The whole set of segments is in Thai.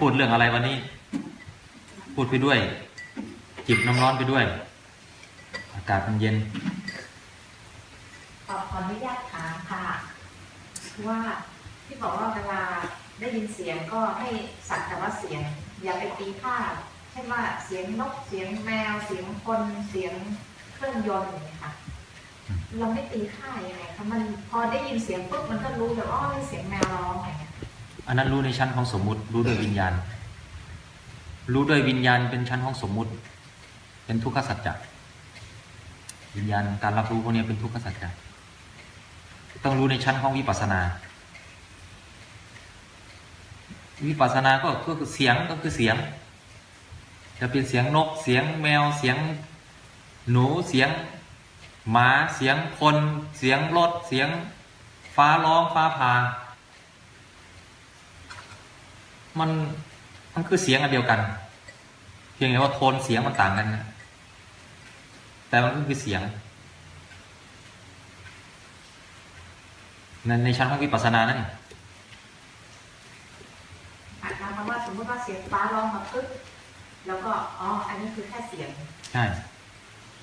พูดเรื่องอะไรวันนี้ พูดไปด้วย จิบน้ำร้อนไปด้วย อากาศมันเย็น ขอขออนุญาตถามค่ะ ว่าที่บอกว่าเวลาได้ยินเสียงก็ให้สักแต่ว่าเสียง อย่าไปตีค่าเช่นว่าเสียงนกเสียงแมวเสียงคนเสียงเครื่องยนต์อย่างนี้ยค่ะ เราไม่ตีค่ายังไงคะมันพอได้ยินเสียงปุ๊บมันก็รู้เลยว่าอ๋อนี่เสียงแมวร้องอะไรเงี้ย อันนั้นรู้ในชั้นของสมมุติ รู้โดยวิญญาณ รู้โดยวิญญาณเป็นชั้นของสมมุติ เป็นทุกขสัจจะวิญญาณการรับรู้พวกนี้เป็นทุกขสัจจะต้องรู้ในชั้นของวิปัสสนา วิปัสสนาก็ก็คือเสียงก็คือเสียง จะเป็นเสียงนกเสียงแมวเสียงหนูเสียงหมาเสียงคน เสียงรถเสียงฟ้าร้องฟ้าผ่า มันมันคือเสียงอันเดียวกัน เพียงแต่ว่าโทนเสียงมันต่างกันนะแต่มันก็คือเสียงในในชั้นของวิปัสสนานั่นเองอาจารย์มาว่าสมมติว่าเสียงฟ้าร้องมาปึ๊บแล้วก็อ๋ออันนี้คือแค่เสียง ใช่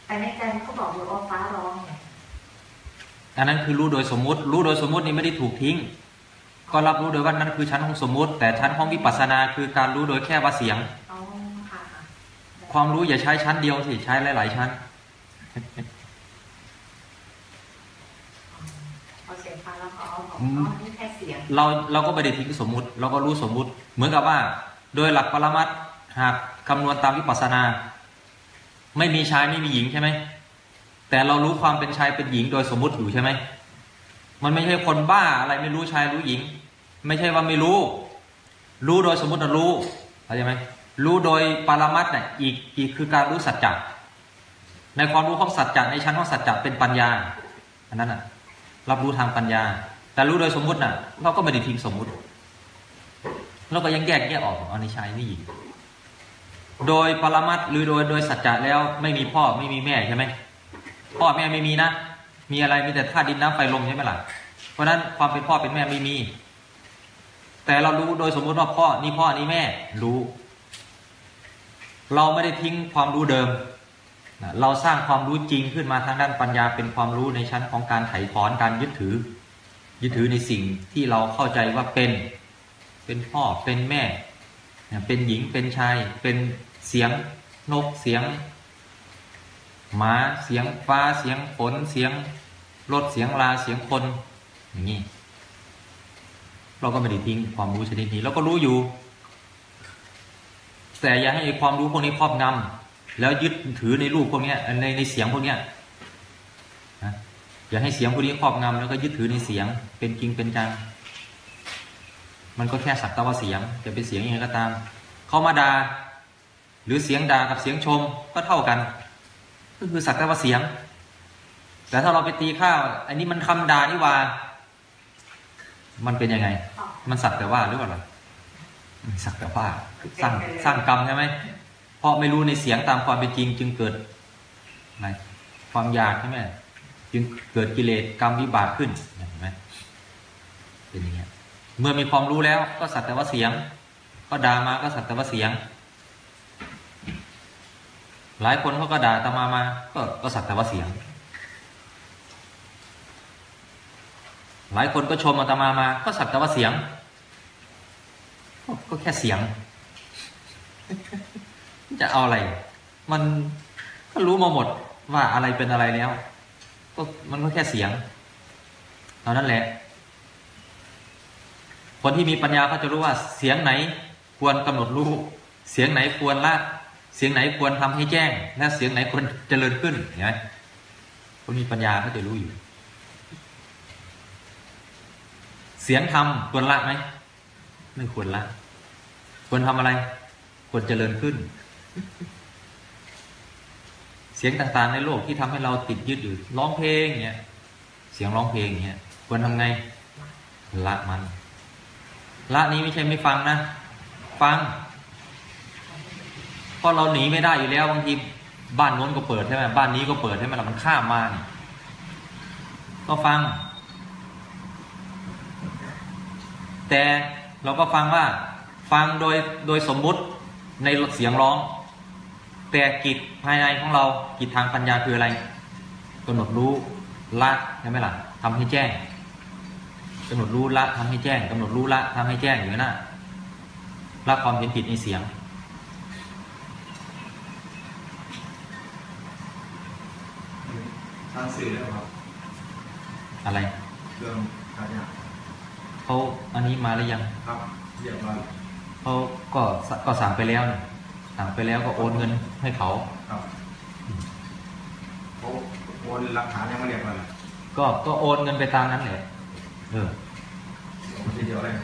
แต่ในใจเขาบอกอยู่ว่าฟ้าร้องไงอันนั้นคือรู้โดยสมมุติ รู้โดยสมมุตินี่ไม่ได้ถูกทิ้ง ก็รับรู้โดยว่านั้นคือชั้นของสมมุติ แต่ชั้นของวิปัสสนาคือการรู้โดยแค่ว่าเสียงอ๋อค่ะค่ะความรู้อย่าใช้ชั้นเดียวสิใช้หลาย ๆ ชั้นพอเสียงฟ้าร้องก็อ๋อบอกอืมอ๋อนี่แค่เสียงเราเราก็ไม่ได้ทิ้งสมมุติ เราก็รู้สมมุติ เหมือนกับว่า โดยหลักปรมัตถ์หากคำนวณตามวิปัสสนา ไม่มีชายไม่มีหญิงใช่ไหมแต่เรารู้ความเป็นชายเป็นหญิงโดยสมมุติอยู่ใช่ไหม มันไม่ใช่คนบ้าอะไรไม่รู้ชายรู้หญิง ไม่ใช่ว่าไม่รู้ รู้โดยสมมติรู้เข้าใจไหมรู้โดยปรมัตถ์เนี่ยอีกอีกคือการรู้สัจจะในความรู้ของสัจจะในชั้นของสัจจะเป็นปัญญาอันนั้นอะ รับรู้ทางปัญญา แต่รู้โดยสมมติน่ะ เราก็ไม่ได้ทิ้งสมมุติ เราก็ยังแยกแยกออกอาในชายนี่หญิงโดยปรมัตถ์หรือโดยโดยสัจจะแล้วไม่มีพ่อไม่มีแม่ใช่ไหมพ่อแม่ไม่มีนะ มีอะไรมีแต่ธาตุดินน้ำไฟลมใช่ไหมล่ะ เพราะนั้นความเป็นพ่อเป็นแม่ไม่มี แต่เรารู้โดยสมมติว่าพ่อนี่พ่อนี่แม่รู้ เราไม่ได้ทิ้งความรู้เดิม เราสร้างความรู้จริงขึ้นมาทางด้านปัญญาเป็นความรู้ในชั้นของการไถ่ถอนการยึดถือ ยึดถือในสิ่งที่เราเข้าใจว่าเป็น เป็นพ่อเป็นแม่ เป็นหญิงเป็นชาย เป็นเสียงนกเสียง หมาเสียงฟ้าเสียงฝนเสียงรถเสียงลาเสียงคนอย่างนี้เราก็ไม่ได้ทิ้งความรู้ชนิดนี้เราก็รู้อยู่ แต่อย่าให้ความรู้พวกนี้ครอบงำแล้วยึดถือในรูปพวกนี้ในในเสียงพวกนี้นะอย่าให้เสียงพวกนี้ครอบงำแล้วก็ยึดถือในเสียง เป็นจริงเป็นจังมันก็แค่สักแตว่าเสียงจะเป็นเสียงยังไงก็ตาม เขามาดา่าหรือเสียงด่ากับเสียงชมก็เท่ากัน ก็คือสักแต่ว่าเสียง แต่ถ้าเราไปตีข้าว อันนี้มันคำด่านี่หว่า มันเป็นยังไง มันสักแต่ว่าหรือเปล่าล่ะมันสักแต่ว่าสร้างสร้างกรรมใช่ไหมเพราะไม่รู้ในเสียงตามความเป็นจริง จึงเกิดอะไรความอยากใช่ไหมจึงเกิดกิเลสกรรมวิบากขึ้นเห็นไหมเป็นอย่างเงี้ยเมื่อมีความรู้แล้วก็สักแต่ว่าเสียง ก็ด่ามาก็สักแต่ว่าเสียง หลายคนเขาก็ด่าตามามา ก็ก็สักแต่ว่าเสียง หลายคนก็ชมอาตมามา ก็สักแต่ว่าเสียง ก็แค่เสียง จะเอาอะไร มันก็รู้มาหมดว่าอะไรเป็นอะไรแล้ว ก็มันก็แค่เสียงเท่านั้นแหละ คนที่มีปัญญาก็จะรู้ว่าเสียงไหน ควรกำหนดรู้ เสียงไหนควรละ เสียงไหนควรทำให้แจ้ง และเสียงไหนควรเจริญขึ้นเห็นไหมคนมีปัญญาก็จะรู้อยู่ เสียงธรรมควรละไหมไม่ควรละ ควรทำอะไร ควรเจริญขึ้น เสียงต่างๆในโลกที่ทำให้เราติดยึดอยู่ร้องเพลงเนี่ยเสียงร้องเพลงเนี่ยควรทำไงละมัน ละนี้ไม่ใช่ไม่ฟังนะ ฟัง ราะเราหนีไม่ได้อยู่แล้วบางทีบ้านโน้นก็เปิดใช่ไหมบ้านนี้ก็เปิดใช่ไหมล่ะมันข้ามมาเนี่ยก็ฟัง แต่เราก็ฟังว่า ฟังโดยโดยสมมุติในเสียงร้อง แต่กิจภายในของเรากิจทางปัญญาคืออะไรกำหนดรู้ละใช่ไหมล่ะทำให้แจ้งกำหนดรู้ละทำให้แจ้งกำหนดรู้ละทำให้แจ้งอยู่นะละความเห็นผิดในเสียง ทางสื่อแล้วครับอะไรเรื่องการเนี่ยเขาอันนี้มาหรือยังครับเรียบร้อยเขาก็สก็สั่งไปแล้วนี่สั่งไปแล้วก็โอนเงินให้เขาครับเขาโอนหลักฐานยังไม่เรียบร้อยเลยก็ก็โอนเงินไปตามนั้นแหละเออเดี๋ยวทีเดียวเลย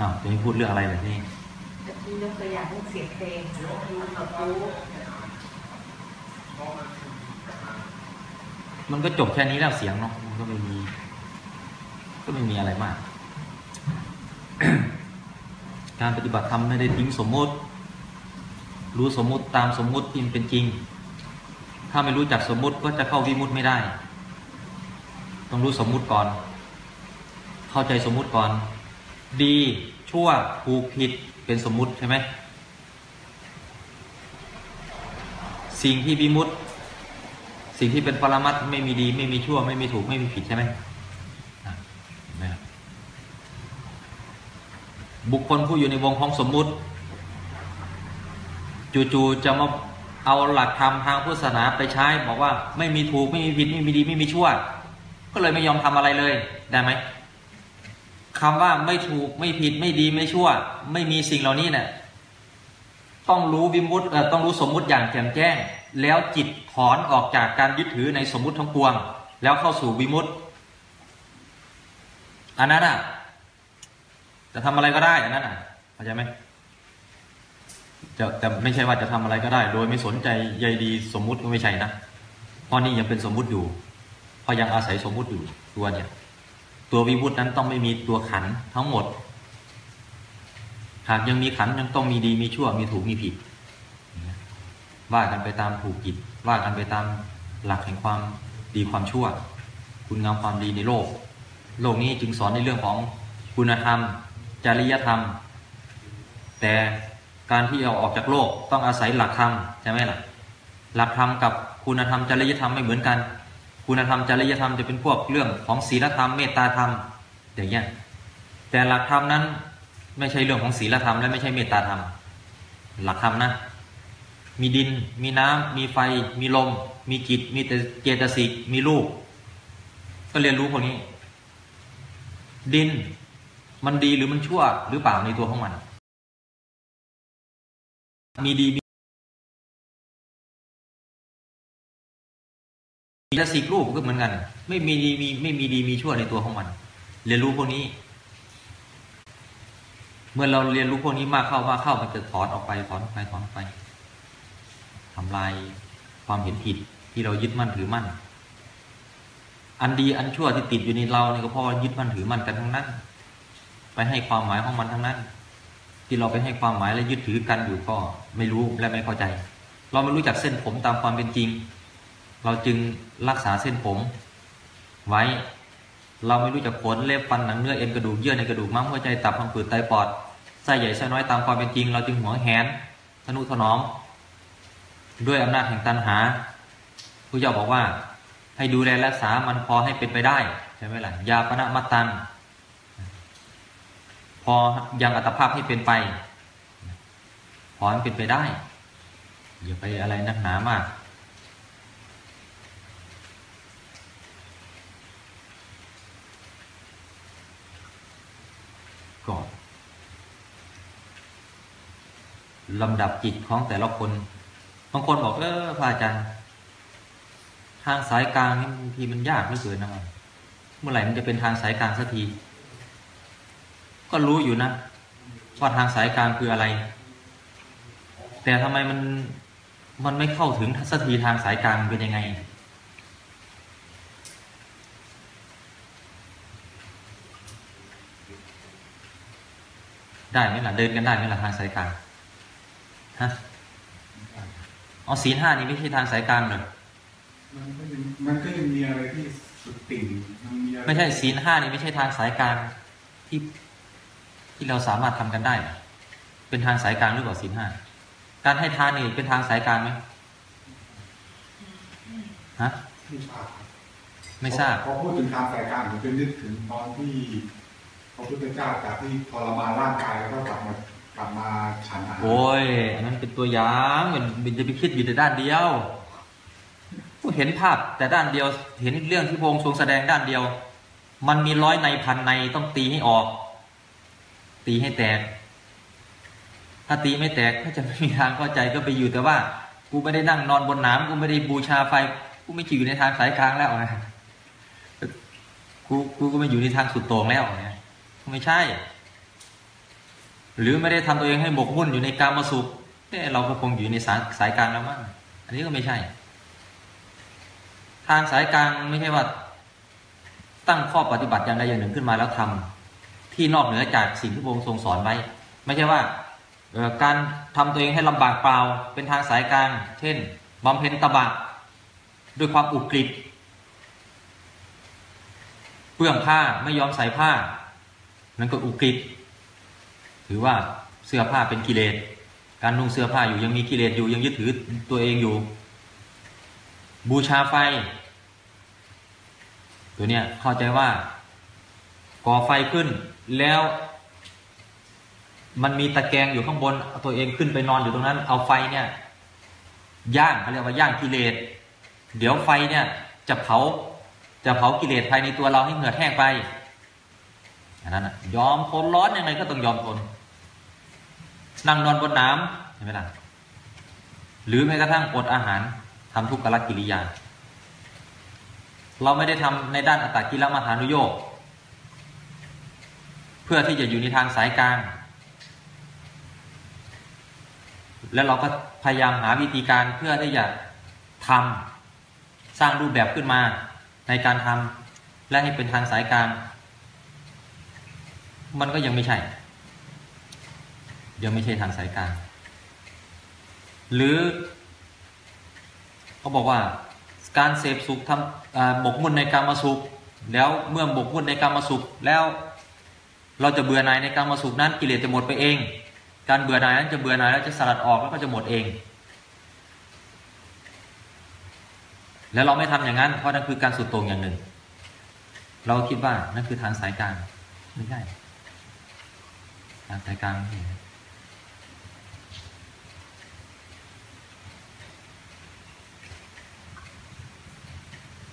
อ้าวจะไม่พูดเรื่องอะไรเลยนี่ตะกี้ยกตัวอย่างเรื่องเสียงเพลงรู้กำหนดรู้มันก็จบแค่นี้แล้วเสียงเนาะมันก็ไม่มี ก็ไม่มีอะไรมาก การปฏิบัติธรรมไม่ได้ทิ้งสมมติ รู้สมมุติตามสมมุติที่มันเป็นจริง ถ้าไม่รู้จักสมมุติก็จะเข้าวิมุตติไม่ได้ ต้องรู้สมมุติก่อน เข้าใจสมมุติก่อน ดีชั่วถูกผิดเป็นสมมุติใช่ไหมสิ่งที่วิมุติสิ่งที่เป็นปรมัตถ์ไม่มีดี ไม่มีชั่ว ไม่มีถูกไม่มีผิดใช่ไหมบุคคลผู้อยู่ในวงของสมมุติ จู่ๆจะมาเอาหลักธรรมทางพุทธศาสนาไปใช้บอกว่าไม่มีถูกไม่มีผิดไม่มีดีไม่มีชั่ว ก็เลยไม่ยอมทำอะไรเลยได้ไหม คำว่าไม่ถูกไม่ผิดไม่ดีไม่ชั่ว ไม่มีสิ่งเหล่านี้เนี่ยต้องรู้วิมุตติเอ่อต้องรู้สมมุติอย่างแจ่มแจ้ง แล้วจิตถอนออกจากการยึดถือในสมมุติทั้งปวง แล้วเข้าสู่วิมุตติอันนั้นอะจะทำอะไรก็ได้อันนั้นอะเข้าใจไหมจะแต่ไม่ใช่ว่าจะทำอะไรก็ได้ โดยไม่สนใจใยดีสมมุติก็ไม่ใช่นะเพราะนี่ยังเป็นสมมุติอยู่เพราะยังอาศัยสมมุติอยู่ตัวเนี่ย ตัววิมุตตินั้นต้องไม่มีตัวขันทั้งหมด หากยังมีขันยังต้องมีดีมีชั่วมีถูกมีผิด ว่ากันไปตามถูกผิด ว่ากันไปตามหลักแห่งความดีความชั่ว คุณงามความดีในโลก โลกนี้จึงสอนในเรื่องของคุณธรรม จริยธรรม แต่การที่เอาออกจากโลกต้องอาศัยหลักธรรมใช่ไหมล่ะ หลักธรรมกับคุณธรรมจริยธรรมไม่เหมือนกัน คุณธรรมจริยธรรมจะเป็นพวกเรื่องของศีลธรรมเมตตาธรรมอย่างเงี้ยแต่หลักธรรมนั้นไม่ใช่เรื่องของศีลธรรม และไม่ใช่เมตตาธรรม หลักธรรมนะมีดิน มีน้ำมีไฟ มีลม มีจิต มีเจตสิกมีรูปก็เรียนรู้พวกนี้ ดินมันดีหรือมันชั่วหรือเปล่าในตัวของมัน มีดี มีเจตสิกรูปก็เหมือนกัน ไม่มีดีมีไม่มีดีมีชั่วในตัวของมัน เรียนรู้พวกนี้ เมื่อเราเรียนรู้พวกนี้มากเข้ามากเข้ามันจะถอนออกไปถอนออกไปถอนออกไปทำลายความเห็นผิดที่เรายึดมั่นถือมั่น อันดีอันชั่วที่ติดอยู่ในเราเนี่ยก็เพราะว่ายึดมั่นถือมั่นกันทั้งนั้น ไปให้ความหมายของมันทั้งนั้น ที่เราไปให้ความหมายและยึดถือกันอยู่ก็ไม่รู้และไม่เข้าใจ เราไม่รู้จักเส้นผมตามความเป็นจริง เราจึงรักษาเส้นผม ไว้ เราไม่รู้จักขนเล็บฟันหนังเนื้อเอ็นกระดูกเยื่อในกระดูกม้ามหัวใจตับพังผืดไตปอดไส้ใหญ่ไส้น้อยตามความเป็นจริง เราจึงหวงแหนทนุถนอม ด้วยอำนาจแห่งตันหาผู้เจ้าบอกว่า ให้ดูแลรักษามันพอให้เป็นไปได้ใช่ไหมล่ะยาปณะมัตตังพอยังอัตภาพให้เป็นไปพอให้เป็นไปได้อย่าไปอะไรนักหนามาก ก่อนลำดับจิตของแต่ละคนบางคนบอกเออพระอาจารย์ทางสายกลางนี่บางทีมันยากไม่เกินนะเมื่อไหร่มันจะเป็นทางสายกลางสักที ก็รู้อยู่นะว่าทางสายกลางคืออะไร แต่ทำไมมันมันไม่เข้าถึงสักทีทางสายกลางเป็นยังไง ได้ไหมล่ะเดินกันได้ไหมล่ะทางสายกลางฮะเอาศีลห้านี่ไม่ใช่ทางสายกลางเลยมันก็ยังมันก็ยังมีอะไรที่สุดติ่งมันมีอะไรไม่ใช่ศีลห้านี่ไม่ใช่ทางสายกลางที่ที่เราสามารถทำกันได้นะเป็นทางสายกลางหรือเปล่าศีลห้าการให้ทานนี่เป็นทางสายกลางไหมฮะไม่ทราบไม่ทราบพอพูดถึงทางสายกลางผมจะนึกถึงตอนที่พ ระพุทธเจ้าจากที่ทรมานร่างกายแล้วก็กลับมากลับมาฉันอาหารโอ้ยอันนั้นเป็นตัวอย่างมันมันจะไปคิดอยู่แต่ด้านเดียวผู้เห็นภาพแต่ด้านเดียว เห็นเรื่องที่พงค์ทรงแสดงด้านเดียว มันมีร้อยในพันในต้องตีให้ออก ตีให้แตก ถ้าตีไม่แตกก็จะไม่มีทางเข้าใจก็ไปอยู่แต่ว่า กูไม่ได้นั่งนอนบนน้ำกูไม่ได้บูชาไฟกูไม่อยู่ในทางสายกลางแล้วนะกูกูก็ไม่อยู่ในทางสุดโต่งแล้วเนี่ย ไม่ใช่ หรือไม่ได้ทำตัวเองให้หมกมุ่นอยู่ในการมาสุขเอ๊ะเราก็คงอยู่ในสายสายกลางแล้วมั้งอันนี้ก็ไม่ใช่ ทางสายกลางไม่ใช่ว่า ตั้งข้อปฏิบัติอย่างใดอย่างหนึ่งขึ้นมาแล้วทำที่นอกเหนือจากสิ่งที่พระองค์ทรงสอนไว้ ไม่ใช่ว่าการทำตัวเองให้ลำบากเปล่า เป็นทางสายกลาง เช่นบำเพ็ญตบะด้วยความอุกฤษเปื้องผ้าไม่ยอมใส่ผ้า นั่นก็อุกฤษถือว่าเสื้อผ้าเป็นกิเลส การนุ่งเสื้อผ้าอยู่ยังมีกิเลสอยู่ยังยึดถือตัวเองอยู่ บูชาไฟ ตัวเนี้ยเข้าใจว่าก่อไฟขึ้นแล้วมันมีตะแกรงอยู่ข้างบนเอาตัวเองขึ้นไปนอนอยู่ตรงนั้น เอาไฟเนี่ยย่างเขาเรียกว่าย่างกิเลส เดี๋ยวไฟเนี่ยจะเผาจะเผากิเลสภายในตัวเราให้เหงื่อแห้งไป อันนั้นนะยอมทนร้อนยังไงก็ต้องยอมทน นั่งนอนบนน้ำเห็นไหมล่ะหรือแม้กระทั่งอดอาหารทำทุกขลกิริยา เราไม่ได้ทำในด้านอัตตกิลมัฐานุโยกเพื่อที่จะอยู่ในทางสายกลาง แล้วเราก็พยายามหาวิธีการเพื่อที่จะทำสร้างรูปแบบขึ้นมาในการทำและให้เป็นทางสายกลาง มันก็ยังไม่ใช่ ยังไม่ใช่ทางสายกลางหรือเขาบอกว่าการเสพสุขทำอ่าหมกมุ่นในการมาสุข แล้วเมื่อหมกมุ่นในการมาสุขแล้วเราจะเบื่อหน่ายในการมาสุขนั้นกิเลสจะหมดไปเอง การเบื่อหน่ายนั้นจะเบื่อหน่ายแล้วจะสลัดออกแล้วก็จะหมดเอง แล้วเราไม่ทำอย่างนั้น เพราะนั่นคือการสุดโต่งอย่างหนึ่ง เราคิดว่านั่นคือทางสายกลางไม่ใช่ ทางสายกลางไม่ใช่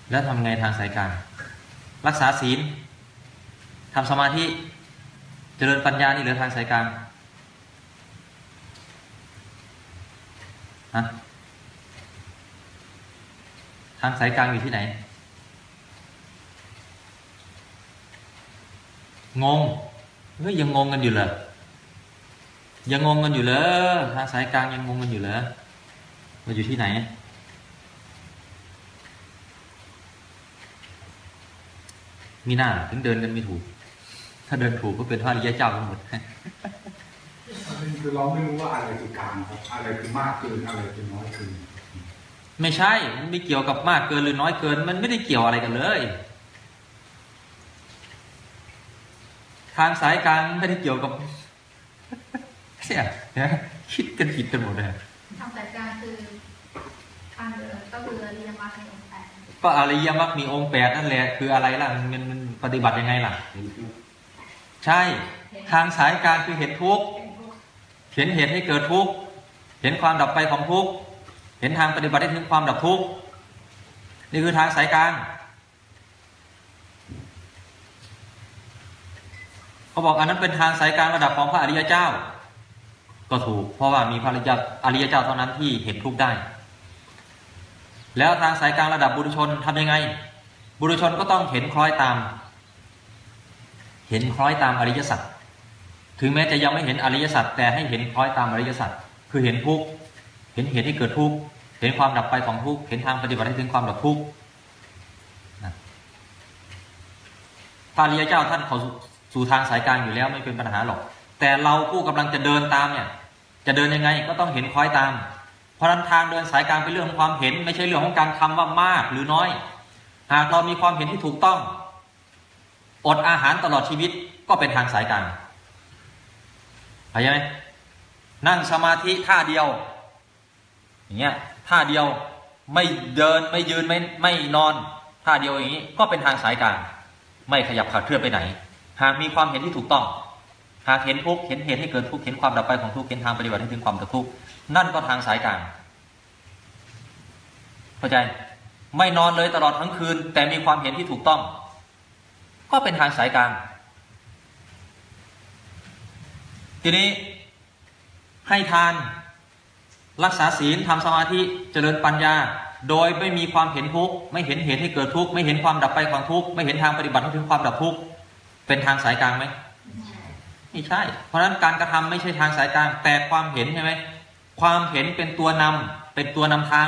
แล้วทำไงทางสายกลางรักษาศีลทำสมาธิเจริญปัญญานี่เหลือทางสายกลางฮะทางสายกลางอยู่ที่ไหน งงเฮ้ยยังงงกันอยู่เหรอ ยังงงกันอยู่เหรอทางสายกลางยังงงกันอยู่เหรอมันอยู่ที่ไหน มีหน้าถึงเดินกันไม่ถูก ถ้าเดินถูกก็เป็นพระอริยเจ้ากันหมดประเด็นคือเราไม่รู้ว่าอะไรคือกลางครับอะไรคือมากเกินอะไรคือน้อยเกินไม่ใช่ มันไม่เกี่ยวกับมากเกินหรือน้อยเกิน มันไม่ได้เกี่ยวอะไรกันเลย ทางสายกลางไม่ได้เกี่ยวกับ เนี่ยนะคิดกันผิดกันหมดเลยทางสายกลางคือทางเดินก็คือเรียนมาในองค์แปดก็อริยมรรคมีองค์แปดนั่นแหละ คืออะไรล่ะมันมันมันปฏิบัติยังไงล่ะ ใช่ ทางสายกลางคือเห็นทุกข์เป็นพวกเห็นเหตุให้เกิดทุกข์เห็นความดับไปของทุกข์เห็นทางปฏิบัติได้ถึงความดับทุกข์นี่คือทางสายกลางเขาบอกอันนั้นเป็นทางสายกลางระดับของพระอริยเจ้า ก็ถูก เพราะว่ามีพระอริยอริยเจ้าเท่านั้นที่เห็นทุกข์ได้ แล้วทางสายกลางระดับบุรุชนทำยังไง บุรุชนก็ต้องเห็นคล้อยตาม เห็นคล้อยตามอริยสัจถึงแม้จะยังไม่เห็นอริยสัจแต่ให้เห็นคล้อยตามอริยสัจคือเห็นทุกข์เห็นเหตุให้เกิดทุกข์เห็นความดับไปของทุกข์เห็นทางปฏิบัติให้ถึงความดับทุกข์พระอริยเจ้าท่านเขาสู่ทางสายกลางอยู่แล้วไม่เป็นปัญหาหรอก แต่เราผู้กำลังจะเดินตามเนี่ย จะเดินยังไงก็ต้องเห็นคล้อยตาม เพราะนั้นทางเดินสายกลางเป็นเรื่องของความเห็น ไม่ใช่เรื่องของการทำว่ามากหรือน้อย หากเรามีความเห็นที่ถูกต้อง อดอาหารตลอดชีวิตก็เป็นทางสายกลางเข้าใจไหมนั่งสมาธิท่าเดียว อย่างเงี้ยท่าเดียวไม่เดินไม่ยืนไม่ไม่นอนท่าเดียวอย่างนี้ก็เป็นทางสายกลางไม่ขยับขาดเคลื่อนไปไหน หากมีความเห็นที่ถูกต้อง หากเห็นทุกข์เห็นเหตุให้เกิดทุกข์เห็นความดับไปของทุกข์เห็นทางปฏิบัติให้ถึงความดับทุกข์นั่นก็ทางสายกลางเข้าใจไม่นอนเลยตลอดทั้งคืน แต่มีความเห็นที่ถูกต้อง ก็เป็นทางสายกลางทีนี้ให้ทานรักษาศีลทำสมาธิเจริญปัญญา โดยไม่มีความเห็นทุกข์ไม่เห็นเหตุให้เกิดทุกข์ไม่เห็นความดับไปของทุกข์ไม่เห็นทางปฏิบัติให้ถึงความดับทุกข์เป็นทางสายกลางไหม ไม่ใช่ เพราะฉะนั้นการกระทำไม่ใช่ทางสายกลาง แต่ความเห็นใช่ไหมความเห็นเป็นตัวนำเป็นตัวนำทาง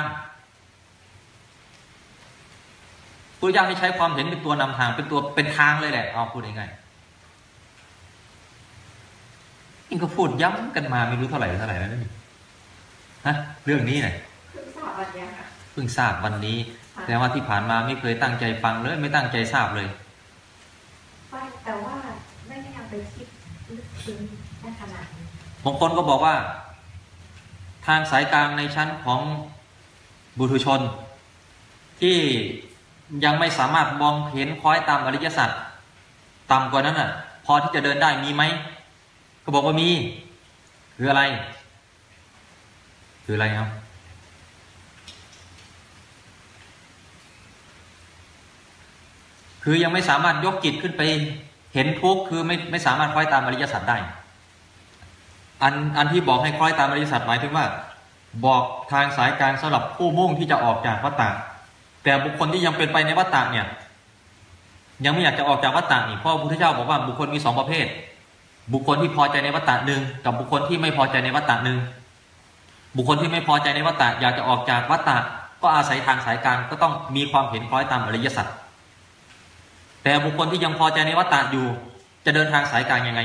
ตัวอย่างให้ใช้ความเห็นเป็นตัวนำทาง เป็นตัวเป็นทางเลยแหละเอาพูดง่ายๆนี่ก็พูดย้ำกันมาไม่รู้เท่าไหร่เท่าไหร่แล้วนี่ฮะเรื่องนี้เนี่ยเพิ่งทราบวันเนี้ยค่ะเพิ่งทราบวันนี้แต่ว่าที่ผ่านมาไม่เคยตั้งใจฟังเลย ไม่ตั้งใจทราบเลยไม่แต่ว่าไม่ได้เอาไปคิ องได้ขนาดนี้บางคนก็บอกว่า ทางสายกลางในชั้นของบุตุชน ที่ยังไม่สามารถมองเห็นคล้อยตามอริยสัจต่ำกว่านั้นอะ พอที่จะเดินได้มีไหมก็บอกว่ามีคืออะไร คืออะไรครับคือยังไม่สามารถยกจิตขึ้นไป เห็นทุกข์คือไม่ไม่สามารถคล้อยตามอริยสัจได้ อันอันที่บอกให้คล้อยตามอริยสัจหมายถึงว่า บอกทางสายกลางสำหรับผู้มุ่งที่จะออกจากวัฏฏะแต่บุคคลที่ยังเป็นไปในวัฏฏะเนี่ย ยังไม่อยากจะออกจากวัฏฏะนี่เพราะพระพุทธเจ้าบอกว่าบุคคลมีสองประเภท บุคคลที่พอใจในวัฏฏะหนึ่งกับบุคคลที่ไม่พอใจในวัฏฏะหนึ่งบุคคลที่ไม่พอใจในวัฏฏะอยากจะออกจากวัฏฏะก็อาศัยทางสายกลางก็ต้องมีความเห็นคล้อยตามอริยสัจ แต่บุคคลที่ยังพอใจในวัฏฏะอยู่ จะเดินทางสายกลางยังไง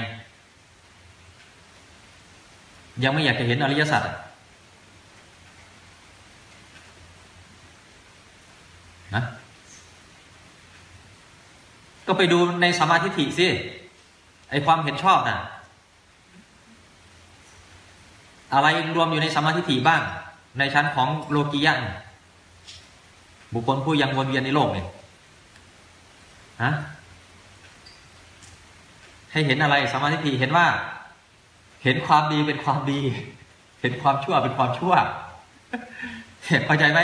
ยังไม่อยากจะเห็นอริยสัจนะก็ไปดูในสมมาธิฏฐิสิไอความเห็นชอบน่ะ อะไรรวมอยู่ในสมมาธิฏฐิบ้าง ในชั้นของโลกียะบุคคลผู้ยังวนเวียนในโลกเนี่ย ฮะให้เห็นอะไรสมาธิเห็นว่า เห็นความดีเป็นความดี เห็นความชั่วเป็นความชั่วเข้าใจไหม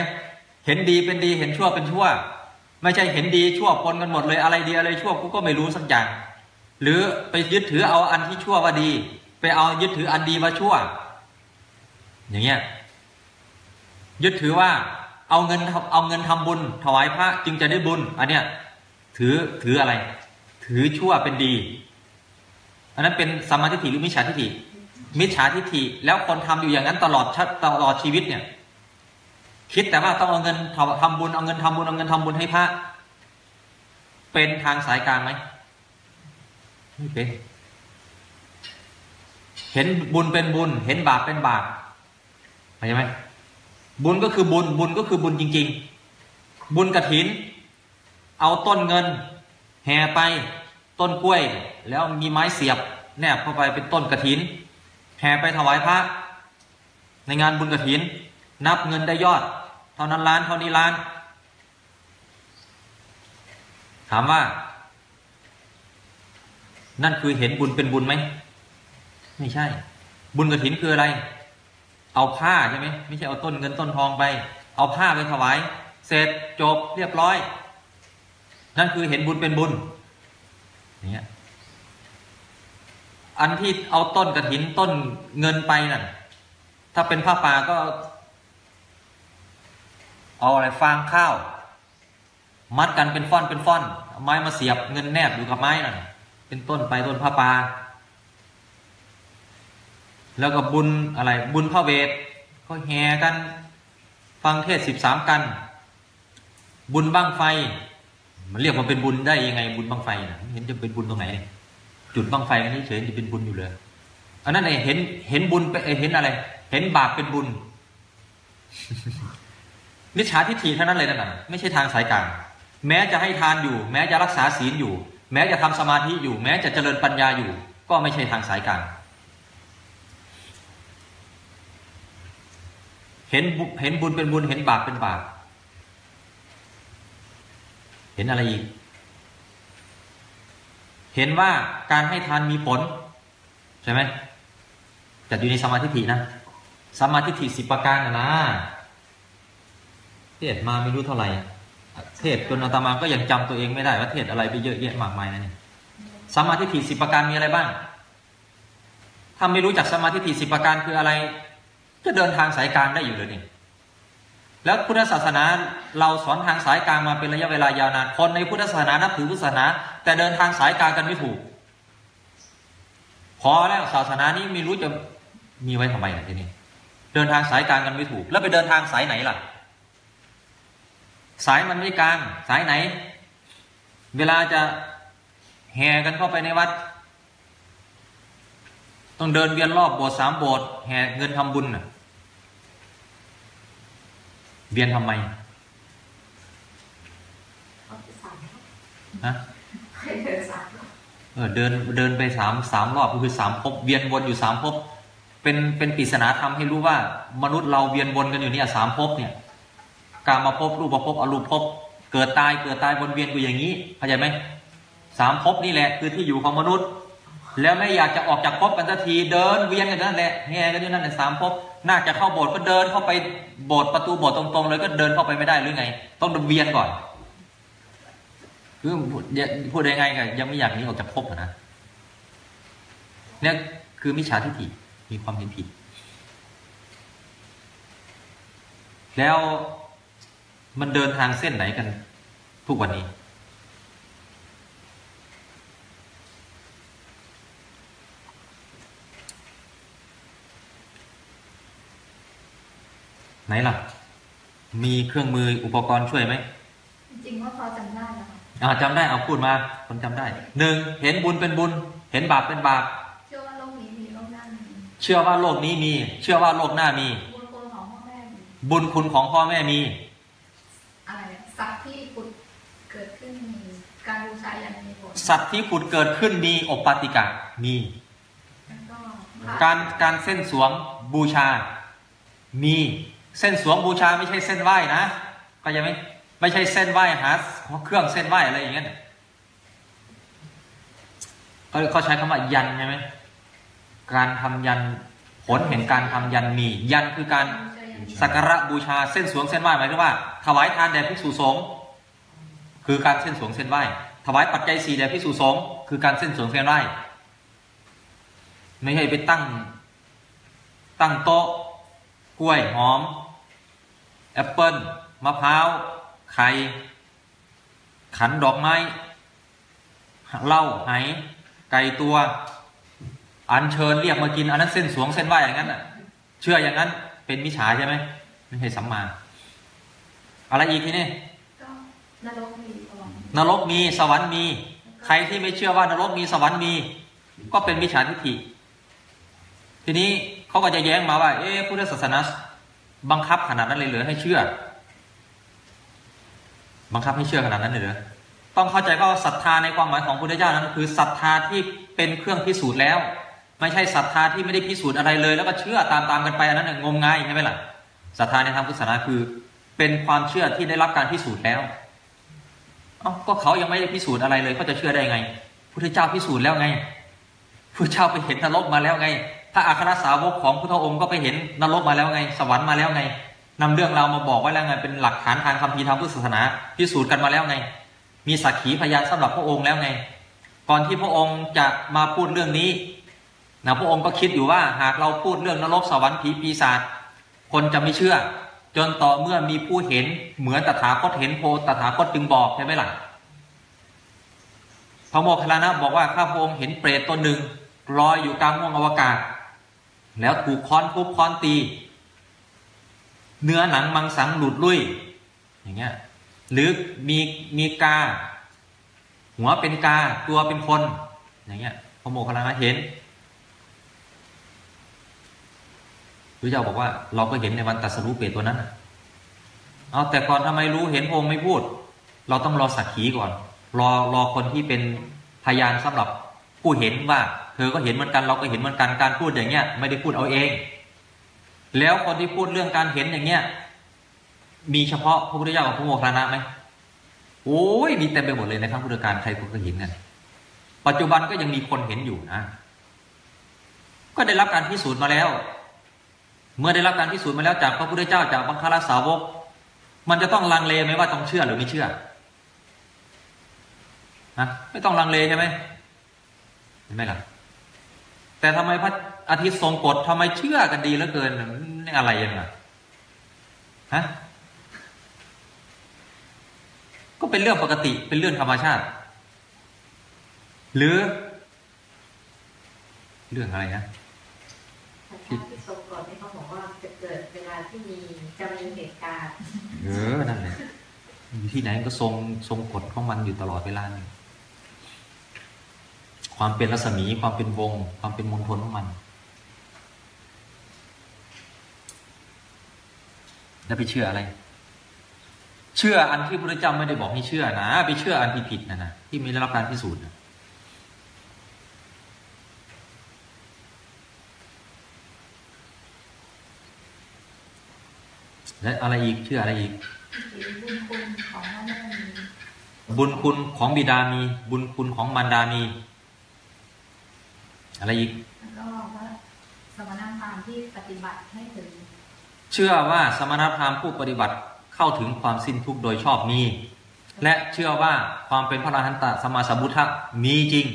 เห็นดีเป็นดีเห็นชั่วเป็นชั่ว ไม่ใช่เห็นดีชั่วปนกันหมดเลยอะไรดีอะไรชั่วกูก็ไม่รู้สักอย่าง หรือไปยึดถือเอาอันที่ชั่วว่าดี ไปเอายึดถืออันดีว่าชั่ว อย่างเงี้ยยึดถือว่าเอาเงินเอาเงินทำบุญ ถวายพระจึงจะได้บุญอันเนี้ย ถือถืออะไร ถือชั่วเป็นดี อันนั้นเป็นสมมาทิฏฐิหรือมิจฉาทิฏฐิมิจฉาทิฏฐิแล้วคนทำอยู่อย่างนั้นตลอดชัดตลอดชีวิตเนี่ย คิดแต่ว่าต้องเอาเงินทำบุญเอาเงินทำบุญเอาเงินทำบุญให้พระเป็นทางสายกลางไหมไม่เป็นเห็นบุญเป็นบุญ เห็นบาปเป็นบาปเข้าใจไหมบุญก็คือบุญบุญก็คือบุญจริง ๆ บุญกระถิน เอาต้นเงิน แห่ไปต้นกล้วย แล้วมีไม้เสียบแนบเข้าไปเป็นต้นกระถิน แห่ไปถวายพระ ในงานบุญกระถิน นับเงินได้ยอด เท่านั้นล้านเท่านี้ล้าน ถามว่า นั่นคือเห็นบุญเป็นบุญไหมไม่ใช่ บุญกระถินคืออะไร เอาผ้าใช่ไหมไม่ใช่เอาต้นเงินต้นทองไป เอาผ้าไปถวาย เสร็จจบเรียบร้อย นั่นคือเห็นบุญเป็นบุญอย่างเงี้ยอันที่เอาต้นกระถินต้นเงินไปนั่นถ้าเป็นผ้าป่าก็ เอาอะไรฟางข้าว มัดกันเป็นฟ่อนเป็นฟ่อนไม้มาเสียบเงินแนบอยู่กับไม้นั่นเป็นต้นไปต้นผ้าป่าแล้วก็บุญอะไรบุญพระเวทก็แห่กัน ฟังเทศสิบสามกัน บุญบ้างไฟ มันเรียกว่าเป็นบุญได้ยังไงบุญบ้างไฟนะเห็นจะเป็นบุญตรงไหนเนี่ยจุดบ้างไฟมันเฉยจะเป็นบุญอยู่เลยอันนั้นเองเห็นเห็นบุญไปเห็นอะไร เห็นบาปเป็นบุญมิจฉาทิฏฐิเท่านั้นเลยนั่นน่ะไม่ใช่ทางสายกลางแม้จะให้ทานอยู่ แม้จะรักษาศีลอยู่ แม้จะทำสมาธิอยู่ แม้จะเจริญปัญญาอยู่ ก็ไม่ใช่ทางสายกลางเห็นบุเห็นบุญเป็นบุญเห็นบาปเป็นบาป ห็นอะไรอีก เห็นว่าการให้ทานมีผล ใช่ไหมจัดอยู่ในสมาธิฏฐินะสมาธิฏฐิสิบประการนะนะเทศมาไม่รู้เท่าไหร่ เทศจนอาตมาก็ยังจำตัวเองไม่ได้ว่าเทศอะไรไปเยอะแยะมากมายนะเนี่ยสมาธิฏฐิสิบประการมีอะไรบ้าง ถ้าไม่รู้จักสมาธิฏฐิสิบประการคืออะไรจะเดินทางสายกลางได้อยู่เลยนี่ แล้วพุทธศาสนาเราสอนทางสายกลางมาเป็นระยะเวลายาวนานคนในพุทธศาสนานับถือพุทธศาสนา แต่เดินทางสายกลางกันไม่ถูก พอแล้วศาสนานี้ไม่รู้จะมีไว้ทำไมล่ะทีนี้เดินทางสายกลางกันไม่ถูก แล้วไปเดินทางสายไหนล่ะ สายมันไม่กลางสายไหน เวลาจะแห่กันเข้าไปในวัด ต้องเดินเวียนรอบโบสถ์สามโบสถ์แห่เงินทำบุญน่ะ เวียนทำไมเอาไปสามฮะเดินสามเออเดินเดินไปสามสามรอบก็คือสามภพเวียนวนอยู่สามภพเป็นเป็นปริศนาธรรมให้รู้ว่า มนุษย์เราเวียนวนกันอยู่เนี่ยสามภพเนี่ยการมาภพรูปภพอรูปภพเกิดตายเกิดตายวนเวียนอยู่อย่างนี้เข้าใจไหมสามภพนี่แหละคือที่อยู่ของมนุษย์ แล้วไม่อยากจะออกจากภพกันสักทีเดินเวียนกันนั่นแหละแห่กันอยู่นั่นแหละสามภพน่าจะเข้าโบสถ์ก็เดินเข้าไปโบสถ์ประตูโบสถ์ตรงๆ เลยก็เดินเข้าไปไม่ได้หรือไง ต้องเดินเวียนก่อนคือพูดได้ไงกันยังไม่อยากหนีออกจากภพนะเนี่ยคือมิจฉาทิฏฐิมีความเห็นผิด แล้วมันเดินทางเส้นไหนกันทุกวันนี้ ไหนล่ะ มีเครื่องมืออุปกรณ์ช่วยไหม จริงๆว่าพอจำได้แล้วค่ะอ่าจำได้เอาพูดมาคนจำได้หนึ่งเห็นบุญเป็นบุญ เห็นบาปเป็นบาป เชื่อว่าโลกนี้มีโลกหน้ามีเชื่อว่าโลกนี้มี เชื่อว่าโลกหน้ามี บุญคุณของพ่อแม่มีบุญคุณของพ่อแม่มี อะไรอะสัตว์ที่ผุดเกิดขึ้นมีการบูชายันมีผลสัตว์ที่ผุดเกิดขึ้นมีโอปปาติกะมี แล้วก็พระการการเส้นสวงบูชา มี เส้นสวงบูชาไม่ใช่เส้นไหว้นะก็ยังไม่ไม่ใช่เส้นไหว้หาเครื่องเส้นไหว้อะไรอย่างเงี้ยเขาเขาใช้คำว่ายันใช่ไหมการทำยันผลแห่งการทำยันมี ยันคือการสักการะบูชาเส้นสวงเส้นไหว้หมายถึงว่าถวายทานแด่ภิกษุสงฆ์คือการเส้นสวงเส้นไหว้ถวายปัจจัยสี่แด่ภิกษุสงฆ์คือการเส้นสวงเส้นไหว้ไม่ใช่ไปตั้ง ตั้งโต๊ะกล้วยหอม ปเปิ้ลมะพร้าว ไข่ ขันดอกไม้เหล้าไหไก่ตัว อัญเชิญเรียกมากิน อันนั้นเส้นสวงเส้นไหวอย่างนั้นน่ะ เชื่ออย่างนั้น เป็นมิจฉาใช่ไหมไม่ใช่สัมมา อะไรอีกทีนี่ก็นรกมีสวรรค์นรกมีสวรรค์มี ใครที่ไม่เชื่อว่านรกมีสวรรค์มี ก็เป็นมิจฉาทิฏฐิ ทีนี้เขาก็จะแย้งมาว่า เอ๊ะพุทธศาสนา บังคับขนาดนั้นเลยเหรือให้เชื่อ บังคับให้เชื่อขนาดนั้นเลยเหรอต้องเข้าใจว่าศรัทธาในความหมายของพุทธเจ้านั้นคือศรัทธาที่เป็นเครื่องพิสูจน์แล้ว ไม่ใช่ศรัทธาที่ไม่ได้พิสูจน์อะไรเลย แล้วก็เชื่อตามตามๆกันไปอันนั้นงมงายใช่ไหมล่ะศรัทธาในทางพุทธศาสนาคือ เป็นความเชื่อที่ได้รับการพิสูจน์แล้วเอ้าก็เขายังไม่ได้พิสูจน์อะไรเลยเขาจะเชื่อได้ไงพุทธเจ้าพิสูจน์แล้วไงพุทธเจ้าไปเห็นนรกมาแล้วไง ถ้าอัครสาวกของพุทธองค์ก็ไปเห็นนรกมาแล้วไง สวรรค์มาแล้วไงนำเรื่องเรามาบอกไว้แล้วไง เป็นหลักฐานทางคัมภีร์ทางพุทธศาสนาพิสูจน์กันมาแล้วไง มีสักขีพยานสำหรับพระองค์แล้วไง ก่อนที่พระองค์จะมาพูดเรื่องนี้นะพระองค์ก็คิดอยู่ว่าหากเราพูดเรื่องนรกสวรรค์ผีปีศาจคนจะไม่เชื่อ จนต่อเมื่อมีผู้เห็นเหมือนตถาคตเห็นโพตถาคตจึงบอกใช่ไหมล่ะพระโมคคัลลานะบอกว่าข้าพระองค์เห็นเปรตตัวหนึ่งลอยอยู่กลางห้วงอวกาศ แล้วถูกค้อนทุบค้อนตี เนื้อหนังมังสังหลุดลุ่ยอย่างเงี้ยหรือมีมีกา หัวเป็นกาตัวเป็นคน อย่างเงี้ยพระโมคคัลลานะเห็นพระเจ้าบอกว่าเราก็เห็นในวันตรัสรู้เปรตตัวนั้นเอาแต่ก่อนทำไมรู้เห็นพระองค์ไม่พูด เราต้องรอสักขีก่อน รอรอคนที่เป็นพยานสำหรับผู้เห็นว่า ธอก็เห็นเหมือนกันเราก็เห็นเหมือนกันการพูดอย่างเงี้ยไม่ได้พูดเอาเอง แล้วคนที่พูดเรื่องการเห็นอย่างเงี้ยมีเฉพาะพระพุทธเจ้ากับพระโมคคัลลานะไหมโอ้ยมีเต็มไปหมดเลยในครั้งพุทธกาลใครก็เห็นกันปัจจุบันก็ยังมีคนเห็นอยู่นะก็ได้รับการพิสูจน์มาแล้ว เมื่อได้รับการพิสูจน์มาแล้วจากพระพุทธเจ้าจากบังคลาสาวก มันจะต้องลังเลไหมว่าต้องเชื่อหรือไม่เชื่อฮะไม่ต้องลังเลใช่ไหมเห็นไหมล่ะ แต่ทำไมพระอาทิตย์ทรงกฎทำไมเชื่อกันดีเหลือเกินนี่อะไรยังไงฮะก็เป็นเรื่องปกติเป็นเรื่องธรรมชาติ หรือ เรื่องอะไรนะพระเจ้าที่ทรงกฎนี่เขาบอกว่าจะเกิดเวลาที่มีจะมีเหตุการณ์เออนั่นแหละอยู่ที่ไหนก็ทรงทรงกฎของมันอยู่ตลอดเวลานี่ ความเป็นรัศมี ความเป็นวง ความเป็นมณฑลของมัน แล้วไปเชื่ออะไร เชื่ออันที่พระเจ้าไม่ได้บอกให้เชื่อนะ ไปเชื่ออันที่ผิดนะนะที่ไม่ได้รับการพิสูจน์นะและอะไรอีกเชื่ออะไรอีกหรือบุญคุณของพระแม่มีบุญคุณของบิดามี บุญคุณของมารดามี อะไรอีกแล้วก็ว่าสมณธรรมที่ปฏิบัติให้ถึง เชื่อว่าสมณพราหมณ์ผู้ปฏิบัติเข้าถึงความสิ้นทุกข์โดยชอบมี และเชื่อว่าความเป็นพระอรหันตสมมาสัมพุทธะมีจริง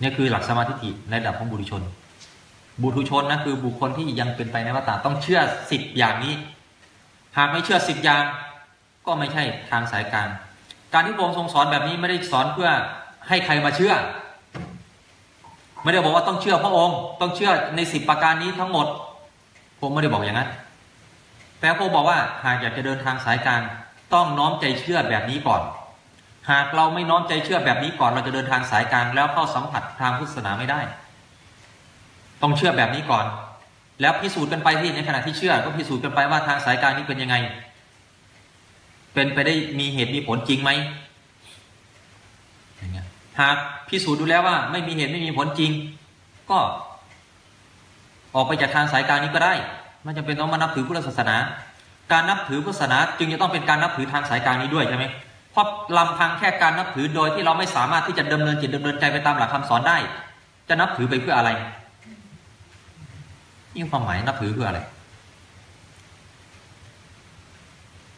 นี่คือหลักสมาธิฏฐิในระดับของบุรุชน บุรุชนนะคือบุคคลที่ยังเป็นไปในวัฏฏะต้องเชื่อสิบอย่างนี้ หากไม่เชื่อสิบอย่าง ก็ไม่ใช่ทางสายกลางการที่พระองค์ทรงสอนแบบนี้ไม่ได้สอนเพื่อ ให้ใครมาเชื่อ ไม่ได้บอกว่าต้องเชื่อพระองค์ ต้องเชื่อในสิบประการนี้ทั้งหมด ผมไม่ได้บอกอย่างนั้น แต่พระองค์บอกว่าหากอยากจะเดินทางสายกลางต้องน้อมใจเชื่อแบบนี้ก่อน หากเราไม่น้อมใจเชื่อแบบนี้ก่อนเราจะเดินทางสายกลางแล้วเข้าสัมผัสทางพุทธศาสนาไม่ได้ ต้องเชื่อแบบนี้ก่อน แล้วพิสูจน์กันไปที่ในขณะที่เชื่อ ก็พิสูจน์กันไปว่าทางสายกลางนี้เป็นยังไง เป็นไปได้มีเหตุมีผลจริงไหม หากพิสูจน์ดูแล้วว่า ไม่มีเหตุไม่มีผลจริง ก็ ออกไปจากทางสายกลางนี้ก็ได้ไม่จำเป็นต้องมานับถือพุทธศาสนา การนับถือพุทธศาสนา จึงจะต้องเป็นการนับถือทางสายกลางนี้ด้วยใช่ไหมเพราะลำพังแค่การนับถือโดยที่เราไม่สามารถที่จะดำเนินจิตดำเนินใจไปตามหลักคำสอนได้ จะนับถือไปเพื่ออะไรยิ่งความหมายนับถือเพื่ออะไร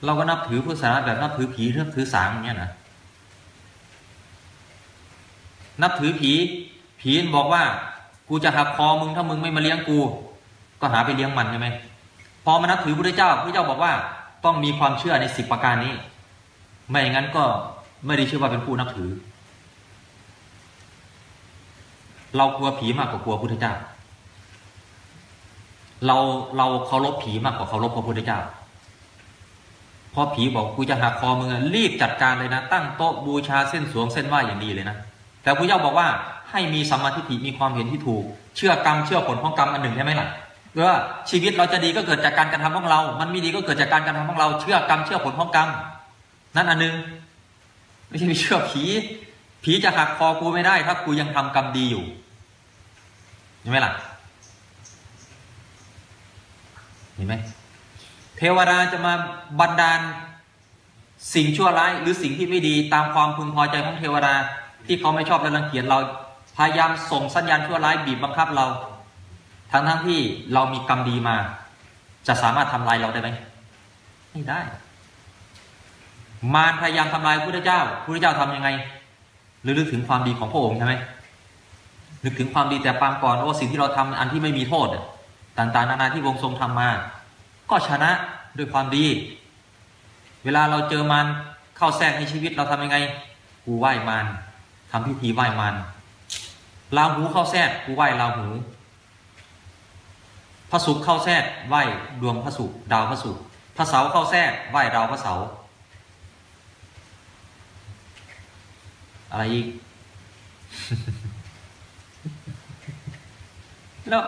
เราก็นับถือพุทธศาสนาแบบนับถือผีนับถือสางอย่างเงี้ยนะ นับถือผี ผีบอกว่า กูจะหักคอมึงถ้ามึงไม่มาเลี้ยงกู ก็หาไปเลี้ยงมันใช่ไหมพอมานับถือพระเจ้าพระเจ้าบอกว่าต้องมีความเชื่อในสิบประการนี้ ไม่อย่างนั้นก็ไม่ได้ชื่อว่าเป็นผู้นับถือ เรากลัวผีมากกว่ากลัวพุทธเจ้า เราเราเคารพผีมากกว่าเคารพพระพุทธเจ้าพอผีบอกกูจะหักคอมึงอะรีบจัดการเลยนะ ตั้งโต๊ะบูชาเส้นสวงเส้นไหวอย่างดีเลยนะ แต่พระเจ้าบอกว่าให้มีสัมมาทิฏฐิมีความเห็นที่ถูก เชื่อกรรมเชื่อผลของกรรมอันหนึ่งใช่ไหมล่ะเออชีวิตเราจะดีก็เกิดจากการกระทำของเรา มันไม่ดีก็เกิดจากการกระทำของเรา เชื่อกรรมเชื่อผลของกรรม นั่นอันหนึ่งไม่ใช่ไปเชื่อผี ผีจะหักคอกูไม่ได้ ถ้ากูยังทำกรรมดีอยู่ใช่ไหมล่ะเห็นไหมเทวดาจะมาบันดาลสิ่งชั่วร้ายหรือสิ่งที่ไม่ดีตามความพึงพอใจของเทวดา ที่เขาไม่ชอบและรังเกียจเราพยายามส่งสัญญาณชั่วร้ายบีบบังคับเรา ทั้งทั้งที่เรามีกรรมดีมา จะสามารถทำลายเราได้ไหมไม่ได้ มารพยายามทำลายพระพุทธเจ้าพระพุทธเจ้าทํำยังไงหรือนึกถึงความดีของพระองค์ใช่ไหมนึกถึงความดีแต่ปางก่อนโอ้สิ่งที่เราทำอันที่ไม่มีโทษต่างๆ นานาที่วงทรงทำมา ก็ชนะด้วยความดี เวลาเราเจอมันเข้าแทรกในชีวิตเราทำยังไง กูไหว้มัน ทำพิธีไหว้มันลาหูเข้าแทรกกูไหว้ลาหูพระศุกร์เข้าแทรกไหว้ดวงพระศุกร์ดาวพระศุกร์พระเสาเข้าแทรกไหว้ดาวพระเสาอะไรอีก แล้ว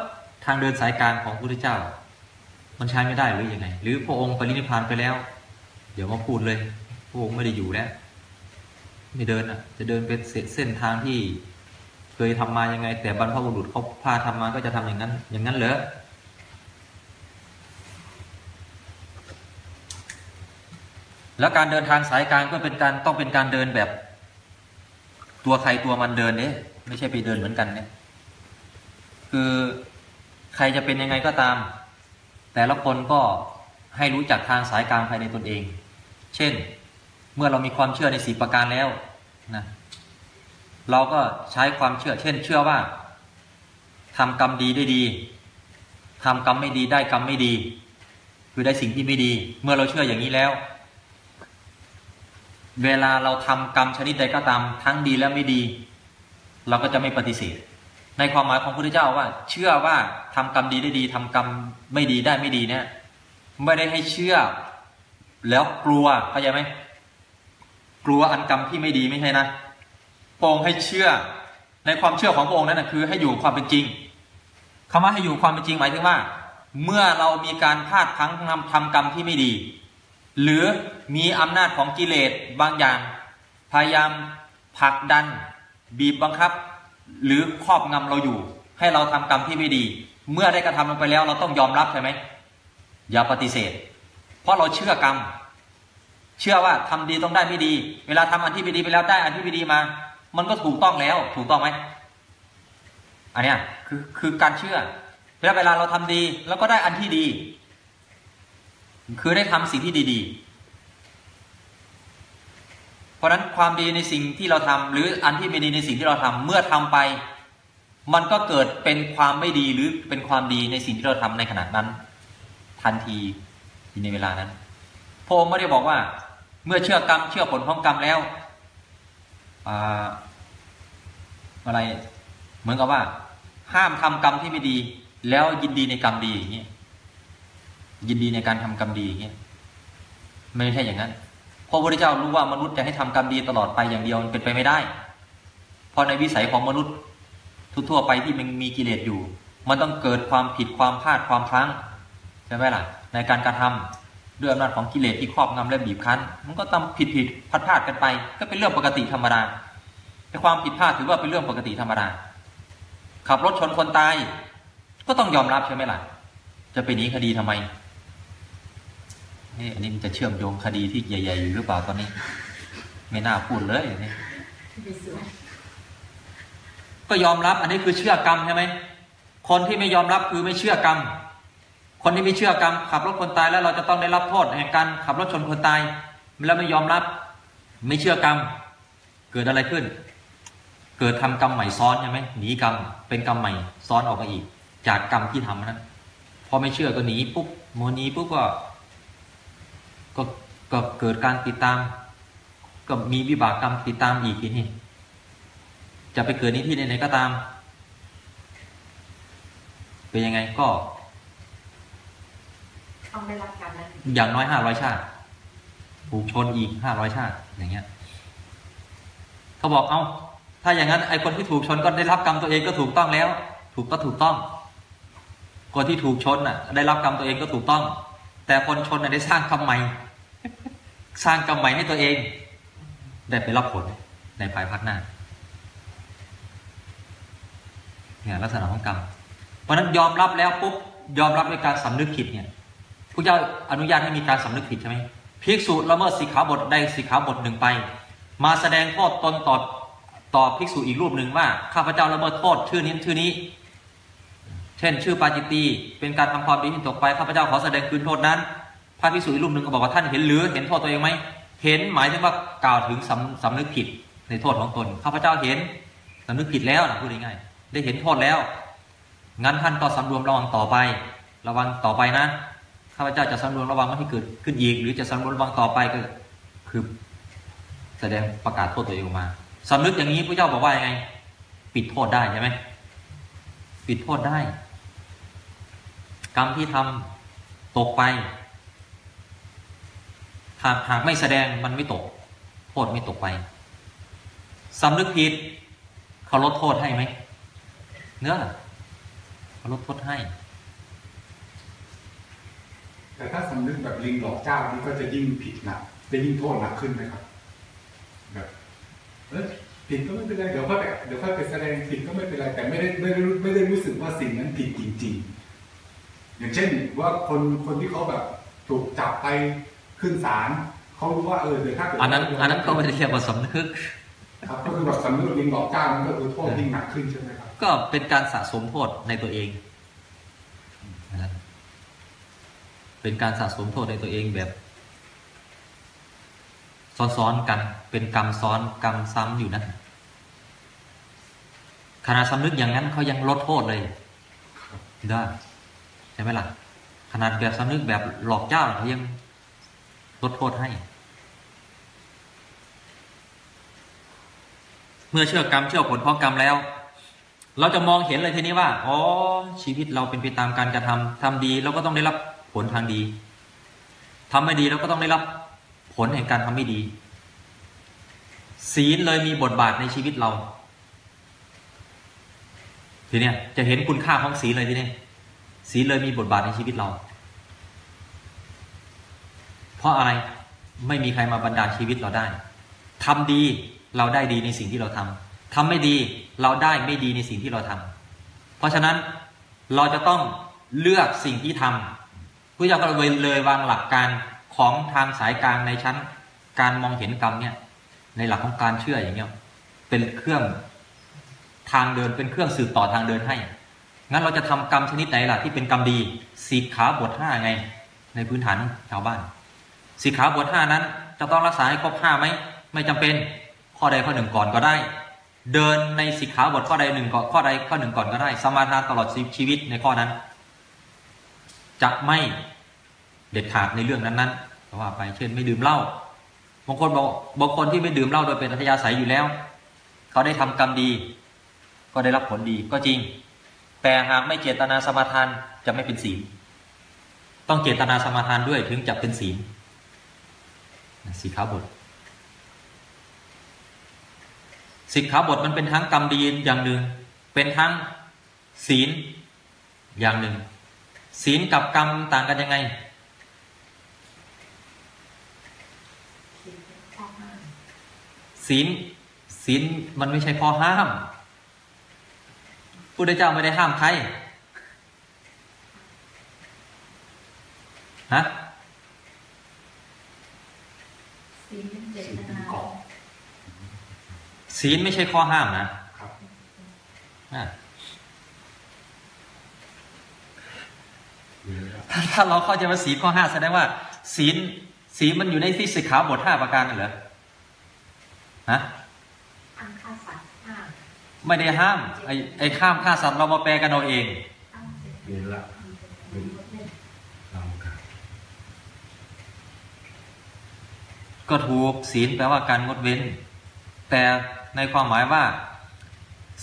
ทางเดินสายกางของพระพุทธเจ้า มันใช้ไม่ได้หรืออยังไง หรือพระองค์ปรินิพพานไปแล้ว เดี๋ยวมาพูดเลย พระองค์ไม่ได้อยู่แล้ว ไม่เดินอะ จะเดินเป็นเส้นทางที่ เคยทำมายังไง แต่บรรพบุรุษเขาพาทำมาก็จะทำอย่างนั้น อย่างนั้นเหรอแล้วการเดินทางสายกลางก็เป็นการต้องเป็นการเดินแบบ ตัวใครตัวมันเดินเนี่ยไม่ใช่ไปเดินเหมือนกันเนี่ยคือใครจะเป็นยังไงก็ตาม แต่ละคนก็ให้รู้จักทางสายกลางภายในตนเอง เช่น เมื่อเรามีความเชื่อในสีประการแล้วนะเราก็ใช้ความเชื่อ เช่น เชื่อว่าทำกรรมดีได้ดีทำกรรมไม่ดีได้กรรมไม่ดี คือได้สิ่งที่ไม่ดี เมื่อเราเชื่ออย่างนี้แล้ว เวลาเราทำกรรมชนิดใดก็ตามทั้งดีและไม่ดี เราก็จะไม่ปฏิเสธ ในความหมายของพระพุทธเจ้าว่า เชื่อว่าทำกรรมดีได้ดีทำกรรมไม่ดีได้ไม่ดีเนี่ยไม่ได้ให้เชื่อ แล้วกลัวเข้าใจไหม กลัวอันกรรมที่ไม่ดีไม่ใช่นะพระองค์ให้เชื่อในความเชื่อของพระองค์นั้นนะคือให้อยู่ความเป็นจริงคำว่าให้อยู่ความเป็นจริงหมายถึงว่า เมื่อเรามีการพลาดพลั้งทำทำกรรมที่ไม่ดี หรือมีอำนาจของกิเลสบางอย่าง พยายามผลักดัน บีบบังคับ หรือครอบงำเราอยู่ ให้เราทำกรรมที่ไม่ดี เมื่อได้กระทำลงไปแล้วเราต้องยอมรับใช่ไหมอย่าปฏิเสธ เพราะเราเชื่อกรรม เชื่อว่าทำดีต้องได้ไม่ดี เวลาทำอันที่ไม่ดีไปแล้วได้อันที่ไม่ดีมา มันก็ถูกต้องแล้ว ถูกต้องไหมอันเนี้ยคือคือการเชื่อแล้วเวลาเราทำดีแล้วก็ได้อันที่ดี คือได้ทำสิ่งที่ดีๆ เพราะฉะนั้นความดีในสิ่งที่เราทำหรืออันที่ไม่ดีในสิ่งที่เราทำเมื่อทำไป มันก็เกิดเป็นความไม่ดีหรือเป็นความดีในสิ่งที่เราทำในขณะนั้น ทันทีในเวลานั้นพระองค์ไม่ได้บอกว่า เมื่อเชื่อกรรมเชื่อผลของกรรมแล้วอะไร เหมือนกับว่า ห้ามทำกรรมที่ไม่ดี แล้วยินดีในกรรมดีอย่างเงี้ยยินดีในการทำกรรมดีอย่างเงี้ยไม่ใช่อย่างนั้นเพราะพระพุทธเจ้ารู้ว่ามนุษย์จะให้ทำกรรมดีตลอดไปอย่างเดียวมันเป็นไปไม่ได้ เพราะในวิสัยของมนุษย์ทั่วไปที่มันมีกิเลสอยู่ มันต้องเกิดความผิดความพลาดความพลั้งใช่ไหมล่ะ ในการกระทำ ด้วยอำนาจของกิเลสที่ครอบงำและบีบคั้น มันก็ต้องผิดผิดพลาดพลาดกันไป ก็เป็นเรื่องปกติธรรมดาแต่ความผิดพลาดถือว่าเป็นเรื่องปกติธรรมดาขับรถชนคนตาย ก็ต้องยอมรับใช่ไหมล่ะ จะไปหนีคดีทำไมนี่อันนี้มันจะเชื่อมโยงคดีที่ใหญ่ ๆ อยู่หรือเปล่าตอนนี้ ไม่น่าพูดเลยนี่ก็ยอมรับ อันนี้คือเชื่อกรรมใช่ไหมคนที่ไม่ยอมรับคือไม่เชื่อกรรม คนที่ไม่เชื่อกรรมขับรถคนตายแล้วเราจะต้องได้รับโทษแห่งการขับรถชนคนตาย แล้วไม่ยอมรับ ไม่เชื่อกรรม เกิดอะไรขึ้น เกิดทำกรรมใหม่ซ้อนใช่ไหมหนีกรรมเป็นกรรมใหม่ซ้อนออกมาอีก จากกรรมที่ทำนั้นพอไม่เชื่อก็หนีปุ๊บโมนีปุ๊บก็ก็ก็เกิดการติดตาม ก็มีวิบากกรรมติดตามอีกทีนี้จะไปเกิดในที่ไหนๆก็ตาม เป็นยังไงก็ ต้องได้รับกรรมนั้นอย่างน้อยห้าร้อยชาติถูกชนอีกห้าร้อยชาติอย่างเงี้ยเขาบอกเอา้า ถ้าอย่างนั้นไอ้คนที่ถูกชนก็ได้รับกรรมตัวเองก็ถูกต้องแล้ว ถูกก็ถูกต้อง คนที่ถูกชนน่ะ ได้รับกรรมตัวเองก็ถูกต้อง แต่คนชนน่ะได้สร้างกรรมใหม่สร้างกรรมใหม่ให้ตัวเอง ได้ไปรับผลในภายภาคหน้าเนี่ยลักษณะของกรรม เพราะนั้นยอมรับแล้วปุ๊บยอมรับด้วยการสำนึกผิดเนี่ย พระเจ้าอนุญาตให้มีการสำนึกผิดใช่ไหมภิกษุละเมิดสิกขาบทใดสิกขาบทหนึ่งไป มาแสดงโทษตนต่อต่อภิกษุอีกรูปหนึ่งว่าข้าพเจ้าละเมิดโทษชื่อนี้ชื่อนี้ เช่น ชื่อปาจิตีเป็นการทำความดีที่ตกไปข้าพเจ้าขอแสดงคืนโทษนั้น พระภิกษุอีกรูปหนึ่งก็บอกว่าท่านเห็นหรือเห็นโทษตัวเองไหมเห็นหมายถึงว่ากล่าวถึงสำสำนึกผิดในโทษของตนข้าพเจ้าเห็นสำนึกผิดแล้วนะพูดง่ายๆได้เห็นโทษแล้ว งั้นท่านก็สำรวมระวังต่อไป ระวังต่อไปนะ ข้าพเจ้าจะสำรวมระวังไม่ให้เกิดขึ้นอีกหรือจะสำรวมระวังต่อไปก็คือ แสดงประกาศโทษตัวเองออกมาสำนึกอย่างนี้พระเจ้าบอกว่ายังไง ปิดโทษได้ใช่ไหมปิดโทษได้ กรรมที่ทำตกไป หากหากไม่แสดงมันไม่ตก โทษไม่ตกไปสำนึกผิดเขาลดโทษให้ไหมเนื้อเขาลดโทษให้ แต่ถ้าสำนึกแบบลิงหลอกเจ้านี่ก็จะยิ่งผิดหนักจะยิ่งโทษหนักขึ้นไหมครับแบบเออผิดก็ไม่เป็นไรเดี๋ยวค่อยไปเดี๋ยวค่อยไปแสดงผิดก็ไม่เป็นไรแต่ไม่ได้ไม่ได้รู้ไม่ได้รู้สึกว่าสิ่งนั้นผิดจริง ๆ อย่างเช่นว่าคนคนที่เขาแบบถูกจับไปขึ้นศาลเขารู้ว่าเออเดี๋ยวถ้าเกิดอันนั้นอันนั้นก็ไม่ได้เรียกว่าสำนึกครับก็คือแบบสำนึกลิงหลอกเจ้ามันก็คือโทษยิ่งหนักขึ้นใช่ไหมครับก็เป็นการสะสมโทษในตัวเองนะครับ เป็นการสะสมโทษในตัวเองแบบซ้อนๆกัน เป็นกรรมซ้อนกรรมซ้ำอยู่นะขนาดสำนึกอย่างนั้นเขายังลดโทษเลยได้ใช่ไหมล่ะขนาดแบบสำนึกแบบหลอกเจ้าเขายังลดโทษให้ เมื่อเชื่อกรรมเชื่อผลเพราะกรรมแล้ว เราจะมองเห็นเลยทีนี้ว่า อ๋อ ชีวิตเราเป็นไปตามการกระทำทำดีเราก็ต้องได้รับ ผลทางดีทำไม่ดีเราก็ต้องได้รับผลแห่งการทำไม่ดี ศีลเลยมีบทบาทในชีวิตเรา ทีเนี้ยจะเห็นคุณค่าของศีลเลยทีนี้ศีลเลยมีบทบาทในชีวิตเรา เพราะอะไรไม่มีใครมาบันดาลชีวิตเราได้ทำดีเราได้ดีในสิ่งที่เราทำทำไม่ดีเราได้ไม่ดีในสิ่งที่เราทำเพราะฉะนั้นเราจะต้องเลือกสิ่งที่ทำผู้เจ้าก็เลยเลยวางหลักการของทางสายกลางในชั้นการมองเห็นกรรมเนี่ยในหลักของการเชื่ออย่างเงี้ยเป็นเครื่องทางเดินเป็นเครื่องสืบต่อทางเดินให้ งั้นเราจะทำกรรมชนิดไหนล่ะที่เป็นกรรมดีสีขาบทห้าไง ในพื้นฐานชาวบ้านสีขาบทห้านั้น จะต้องรักษาให้ครบห้าไหมไม่จำเป็นข้อใดข้อหนึ่งก่อนก็ได้ เดินในสิกขาบทข้อใดหนึ่งก่อข้อใดข้อหนึ่งก่อนก็ได้ สมาทานตลอดชีวิตในข้อนั้น จะไม่เด็ดขาดในเรื่องนั้นๆก็ว่าไปเช่นไม่ดื่มเหล้าบางคนบอกบางคนที่ไม่ดื่มเหล้าโดยเป็นอัธยาศัยอยู่แล้ว เขาได้ทำกรรมดี ก็ได้รับผลดีก็จริง แต่หากไม่เจตนาสมาทานจะไม่เป็นศีลต้องเจตนาสมาทานด้วยถึงจะเป็นศีลสิกขาบทสิกขาบทมันเป็นทั้งกรรมดีอย่างหนึ่ง เป็นทั้งศีลอย่างหนึ่ง ศีลกับกรรมต่างกันยังไง ศีลศีลมันไม่ใช่ข้อห้ามพุทธเจ้าไม่ได้ห้ามใครฮะศีลเป็นเจตนาศีลไม่ใช่ข้อห้ามนะครับ อะ ถ้าถ้าเราเข้าใจว่าศีลข้อห้าแสดงว่าศีลศีลมันอยู่ในที่สิกขาบทห้าประการนั่นเหรอฮะอันฆ่าสัตว์ห้ามไม่ได้ห้ามไอ้ไอ้ข้ามฆ่าสัตว์เรามาแปลกันเอาเองห้ามเจ็ดเห็นละเป็นลำกาก็ถูกศีลแปลว่าการงดเว้น แต่ในความหมายว่า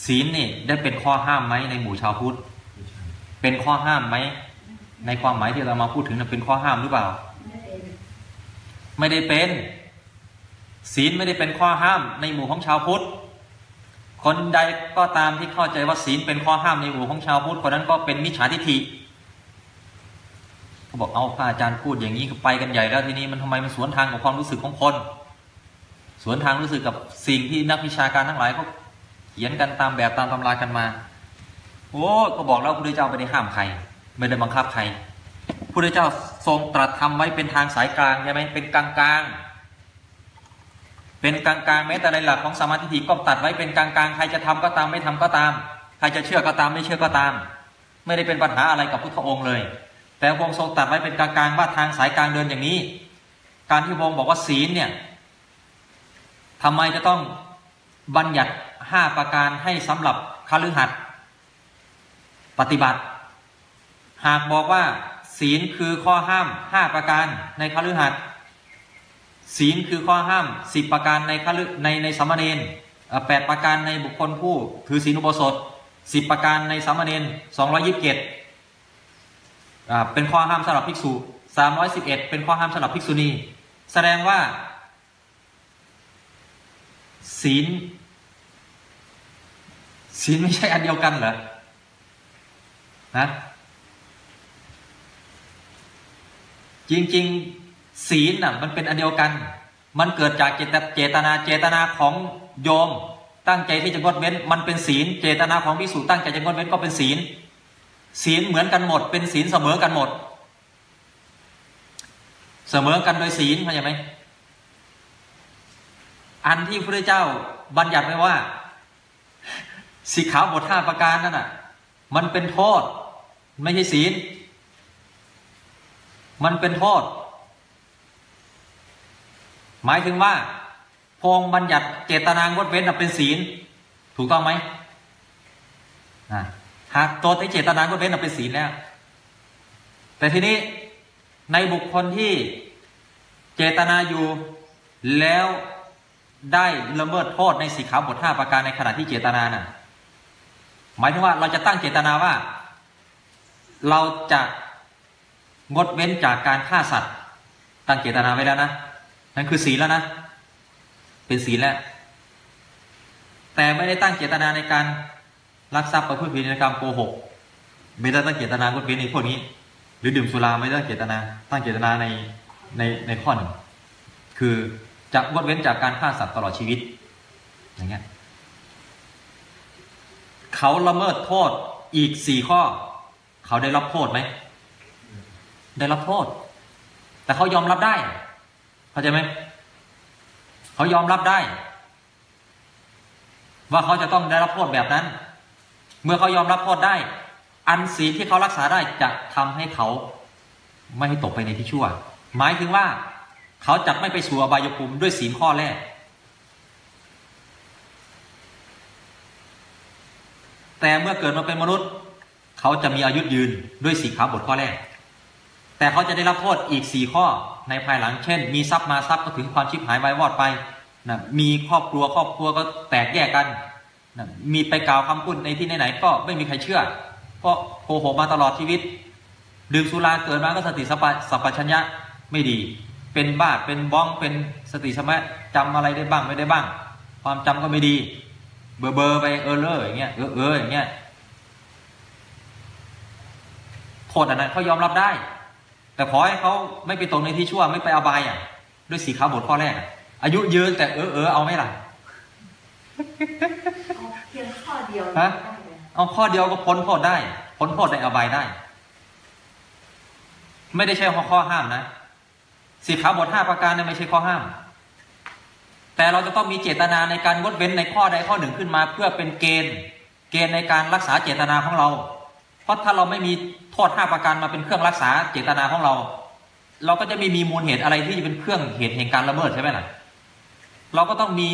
ศีลนี่ได้เป็นข้อห้ามไหมในหมู่ชาวพุทธไม่ใช่เป็นข้อห้ามไหม ในความหมายที่เรามาพูดถึงเป็นข้อห้ามหรือเปล่าไม่ได้เป็นไม่ได้เป็น ศีลไม่ได้เป็นข้อห้าม ในหมู่ของชาวพุทธ คนใดก็ตามที่เข้าใจว่าศีลเป็นข้อห้ามในหมู่ของชาวพุทธคนนั้นก็เป็นมิจฉาทิฏฐิเขาบอกเอาพระอาจารย์พูดอย่างนี้ไปกันใหญ่แล้วทีนี้มันทำไมมันสวนทางกับความรู้สึกของคน สวนทางรู้สึกกับสิ่งที่นักวิชาการทั้งหลายเขาเขียนกันตามแบบตามตำรากันมา โอ้ก็บอกแล้วพระพุทธเจ้าไม่ได้ห้ามใคร ไม่ได้บังคับใครพระพุทธเจ้าทรงตรัสทำไว้เป็นทางสายกลางใช่ไหมเป็นกลางกลางเป็นกลางกลางแม้แต่ในหลักของสมาธิก็ตัดไว้เป็นกลางกลางใครจะทำก็ตามไม่ทำก็ตาม ใครจะเชื่อก็ตามไม่เชื่อก็ตาม ไม่ได้เป็นปัญหาอะไรกับพุทธองค์เลย แต่พระองค์ทรงตัดไว้เป็นกลางกลางว่าทางสายกลางเดินอย่างนี้ การที่พระองค์บอกว่าศีลเนี่ยทำไมจะต้องบัญญัติห้าประการให้สำหรับคฤหัสถ์ปฏิบัติ หากบอกว่า ศีลคือข้อห้ามห้าประการในคฤหัสถ์ศีลคือข้อห้ามสิบประการในคฤในในสามเณรแปดประการในบุคคลผู้ ถือศีลอุโบสถสิบประการในสามเณรสองร้อยิบเจ็ดเป็นข้อห้ามสำหรับภิกษุสามร้อยสิบเอ็ดเป็นข้อห้ามสำหรับภิกษุณี แสดงว่า ศีล ศีลไม่ใช่อันเดียวกันเหรอนะ จริงๆศีลน่ะมันเป็นอันเดียวกัน มันเกิดจากเจตนาเจตนาของโยม ตั้งใจที่จะงดเว้น มันเป็นศีล เจตนาของพิสูจตั้งใจจะงดเว้นก็เป็นศีล ศีลเหมือนกันหมด เป็นศีลเสมอกันหมด เสมอกันโดยศีลเข้าใจไหมอันที่พระเจ้าบัญญัติไว้ว่าสิกขาบทห้าประการนั่นน่ะ มันเป็นโทษ ไม่ใช่ศีล มันเป็นโทษ หมายถึงว่าพงบัญญัติเจตนางดเว้นน่ะเป็นศีล ถูกต้องไหมนะหากตัวที่เจตนางดเว้นน่ะเป็นศีลแล้ว แต่ทีนี้ในบุคคลที่เจตนาอยู่แล้วได้ละเมิดโทษในสิกขาบทห้าประการในขณะที่เจตนาน่ะ หมายถึงว่าเราจะตั้งเจตนาว่า เราจะ งดเว้นจากการฆ่าสัตว์ตั้งเจตนาไว้แล้วนะนั่นคือศีลแล้วนะ เป็นศีลแล้ว แต่ไม่ได้ตั้งเจตนาในการลักทรัพย์ประพฤติผิดในกรรมโกหก ไม่ได้ตั้งเจตนางดเว้นในพวกนี้ หรือดื่มสุราไม่ได้ตั้งเจตนา ตั้งเจตนาในในในข้อหนึ่งคือจะงดเว้นจากการฆ่าสัตว์ตลอดชีวิต อย่างเงี้ยเขาละเมิดโทษอีกสี่ข้อ เขาได้รับโทษไหม ได้รับโทษ แต่เขายอมรับได้เข้าใจไหมเขายอมรับได้ ว่าเขาจะต้องได้รับโทษแบบนั้น เมื่อเขายอมรับโทษได้ อันศีลที่เขารักษาได้จะทำให้เขาไม่ให้ตกไปในที่ชั่ว หมายถึงว่า เขาจะไม่ไปสู่อบายภูมิด้วยศีลข้อแรกแต่เมื่อเกิดมาเป็นมนุษย์ เขาจะมีอายุยืนด้วยสีขาบทข้อแรก แต่เขาจะได้รับโทษอีกสี่ข้อในภายหลังเช่น มีทรัพย์มาทรัพย์ก็ถึงความชิบหายวายวอดไปนะมีครอบครัวครอบครัวก็แตกแยกกันนะมีไปกล่าวคำพูดในที่ไหนๆก็ไม่มีใครเชื่อ เพราะโกหกมาตลอดชีวิต ดื่มสุราเกิดมาก็สติสัพสัพพัญญะไม่ดี เป็นบ้าเป็นบ้องเป็นสติสมะจำอะไรได้บ้างไม่ได้บ้าง ความจำก็ไม่ดี เบอร์เบอร์ไปเออเลออย่างเงี้ยเออเอออย่างเงี้ยโทษอันนั้นเขายอมรับได้ แต่ขอให้เขาไม่ไปตรงในที่ชั่วไม่ไปอบายอะ ด้วยสีขาวบทข้อแรกอะอายุยืนแต่เออเออเอาไหมล่ะเอาเพียงข้อเดียวฮะได้เลยเอาข้อเดียวก็พ้นโทษได้ พ้นโทษในอบายได้ ไม่ได้ใช่ข้อห้ามนะสีขาวบทห้าประการเนี่ยไม่ใช่ข้อห้าม แต่เราจะต้องมีเจตนาในการงดเว้นในข้อใดข้อหนึ่งขึ้นมา เพื่อเป็นเกณฑ์ เกณฑ์ในการรักษาเจตนาของเราเพ ราะถ้าเราไม่มีโทษห้าประการมาเป็นเครื่องรักษาเจตนาของเรา เราก็จะไม่มีมูลเหตุอะไรที่จะเป็นเครื่องเหตุแห่งการละเมิดใช่ไหมล่ะเราก็ต้องมี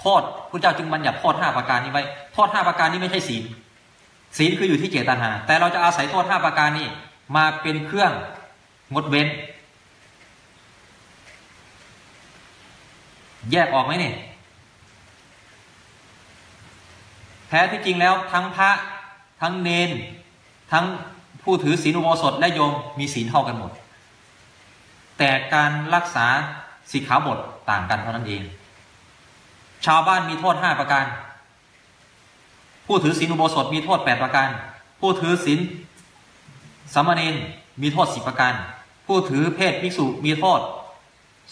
โทษพระเจ้าจึงบัญญัติโทษห้าประการนี้ไว้โทษห้าประการนี้ไม่ใช่ศีลศีลคืออยู่ที่เจตนา แต่เราจะอาศัยโทษห้าประการนี้มาเป็นเครื่องงดเว้น แยกออกไหมเนี่ยแท้ที่จริงแล้วทั้งพระทั้งเนน ทั้งผู้ถือศีลอุโบสถและโยมมีศีลเท่ากันหมด แต่การรักษาสิกขาบทต่างกันเท่านั้นเอง ชาวบ้านมีโทษห้าประการ ผู้ถือศีลอุโบสถมีโทษแปดประการ ผู้ถือศีลสามเณรมีโทษสิบประการ ผู้ถือเพศภิกษุมีโทษ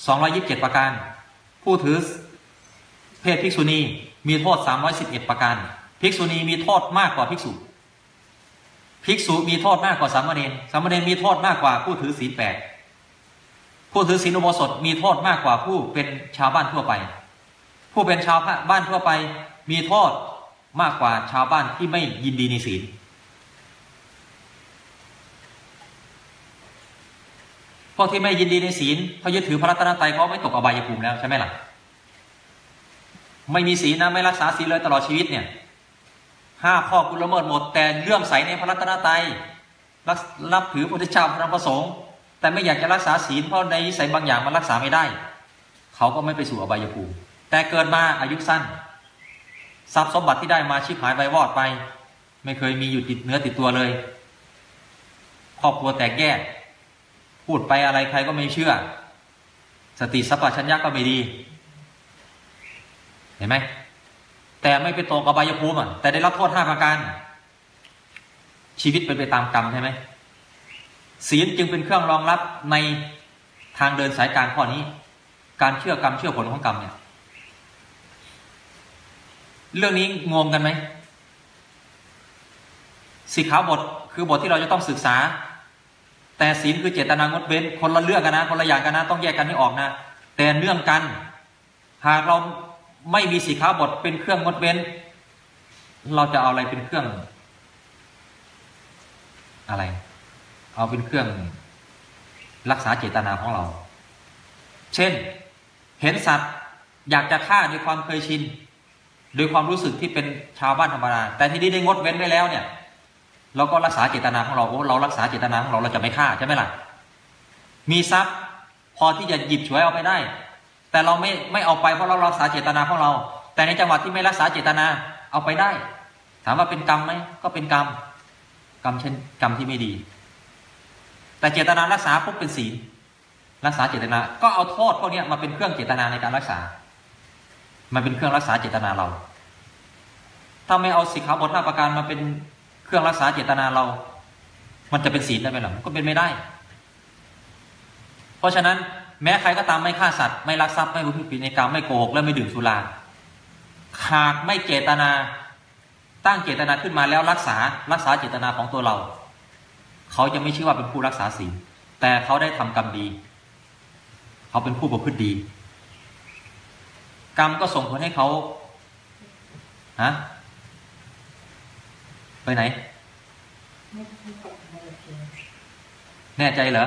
สองยิบเจ็ดประการ ผู้ถือเพศภิกษุณีมีโทษสามร้อยสิบเอ็ดประการ ภิกษุณีมีโทษมากกว่าภิกษุ ภิกษุมีโทษมากกว่าสามเณรสามเณรมีโทษมากกว่าผู้ถือศีลแปดผู้ถือศีลอุโบสถมีโทษมากกว่าผู้เป็นชาวบ้านทั่วไป ผู้เป็นชาวบ้านทั่วไป มีโทษมากกว่าชาวบ้านที่ไม่ยินดีในศีลพวกที่ไม่ยินดีในศีลเขายึดถือพระรัตนตรัยเขาไม่ตกอบายภูมิแล้วใช่ไหมล่ะ ไม่มีศีลนะไม่รักษาศีลเลยตลอดชีวิตเนี่ย ห้าข้อกุณละเมิดหมด แต่เลื่อมใสในพระรัตนตรัยรับรับถือพระพุทธเจ้าพระธรมพระสงฆ์แต่ไม่อยากจะรักษาศีลเพราะในนิสัยบางอย่างมันรักษาไม่ได้ เขาก็ไม่ไปสู่อบายภูมิแต่เกิดมาอายุสั้นทรัพย์สมบัติที่ได้มาชิบหายไปวอดไป ไม่เคยมีอยู่ติดเนื้อติดตัวเลยครอบครัวแตกแยกพูดไปอะไรใครก็ไม่เชื่อ สติสัพพัญญะก็ไม่ดี เห็นไหม แต่ไม่ไปตกอบายภูมิอะแต่ได้รับโทษห้าประการ ชีวิตเป็นไปตามกรรมใช่ไหมศีลจึงเป็นเครื่องรองรับในทางเดินสายกลางข้อนี้ การเชื่อกรรมเชื่อผลของกรรมเนี่ย เรื่องนี้งงกันไหมสิกขาบทคือบทที่เราจะต้องศึกษา แต่ศีลคือเจตนางดเว้น คนละเรื่องกันนะ คนละอย่างกันนะ ต้องแยกกันให้ออกนะ แต่เนื่องกัน หากเรา ไม่มีสิกขาบทเป็นเครื่องงดเว้น เราจะเอาอะไรเป็นเครื่อง อะไร เอาเป็นเครื่องรักษาเจตนาของเรา เช่น เห็นสัตว์อยากจะฆ่าด้วยความเคยชินโดยความรู้สึกที่เป็นชาวบ้านธรรมดา แต่ที่นี้ได้งดเว้นไว้แล้วเนี่ย เราก็รักษาเจตนาของเราโอ้เรารักษาเจตนาของเราเราจะไม่ฆ่าใช่ไหมล่ะ มีทรัพย์ พอที่จะหยิบฉวยเอาไปได้ แต่เราไม่ไม่เอาไปเพราะเรารักษาเจตนาของเรา แต่ในจังหวะที่ไม่รักษาเจตนาเอาไปได้ ถามว่าเป็นกรรมไหมก็เป็นกรรมกรรมเช่นกรรมที่ไม่ดี แต่เจตนารักษาปุ๊บเป็นศีลรักษาเจตนา ก็เอาโทษพวกนี้มาเป็นเครื่องเจตนาในการรักษา มันเป็นเครื่องรักษาเจตนาเรา ถ้าไม่เอาสิกขาบทห้าประการมาเป็นเครื่องรักษาเจตนาเรา มันจะเป็นศีลได้ไหมล่ะมันก็เป็นไม่ได้ เพราะฉะนั้น แม้ใครก็ตามไม่ฆ่าสัตว์ไม่ลักทรัพย์ไม่บุพผิดในกรรมไม่โกหกและไม่ดื่มสุราหากไม่เจตนาตั้งเจตนาขึ้นมาแล้วรักษารักษาเจตนาของตัวเรา เขาจะไม่ชื่อว่าเป็นผู้รักษาศีลแต่เขาได้ทำกรรมดี เขาเป็นผู้ประพฤติดี กรรมก็ส่งผลให้เขาฮะไปไหนไม่ไม่ตกไม่โอเคแน่ใจเหรอ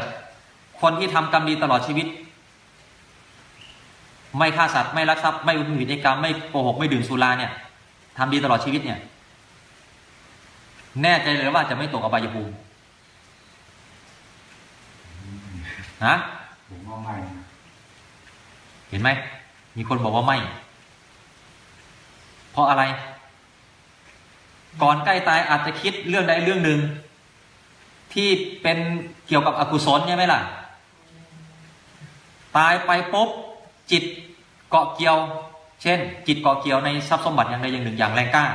คนที่ทำกรรมดีตลอดชีวิต ไม่ฆ่าสัตว์ไม่ลักทรัพย์ไม่อุผิดในกรรมไม่โกหกไม่ดื่มสุราเนี่ยทำดีตลอดชีวิตเนี่ย แน่ใจเลยว่าจะไม่ตกอบายภูมิฮะผมว่าไม่เห็นไหมมีคนบอกว่าไม่ เพราะอะไร ก่อนใกล้ตายอาจจะคิดเรื่องใดเรื่องหนึ่ง ที่เป็นเกี่ยวกับอกุศลใช่ไหมล่ะ ตายไปปุ๊บ จิตเกาะเกี่ยว เช่น จิตเกาะเกี่ยวในทรัพย์สมบัติอย่างใดอย่างหนึ่งอย่างแรงกล้า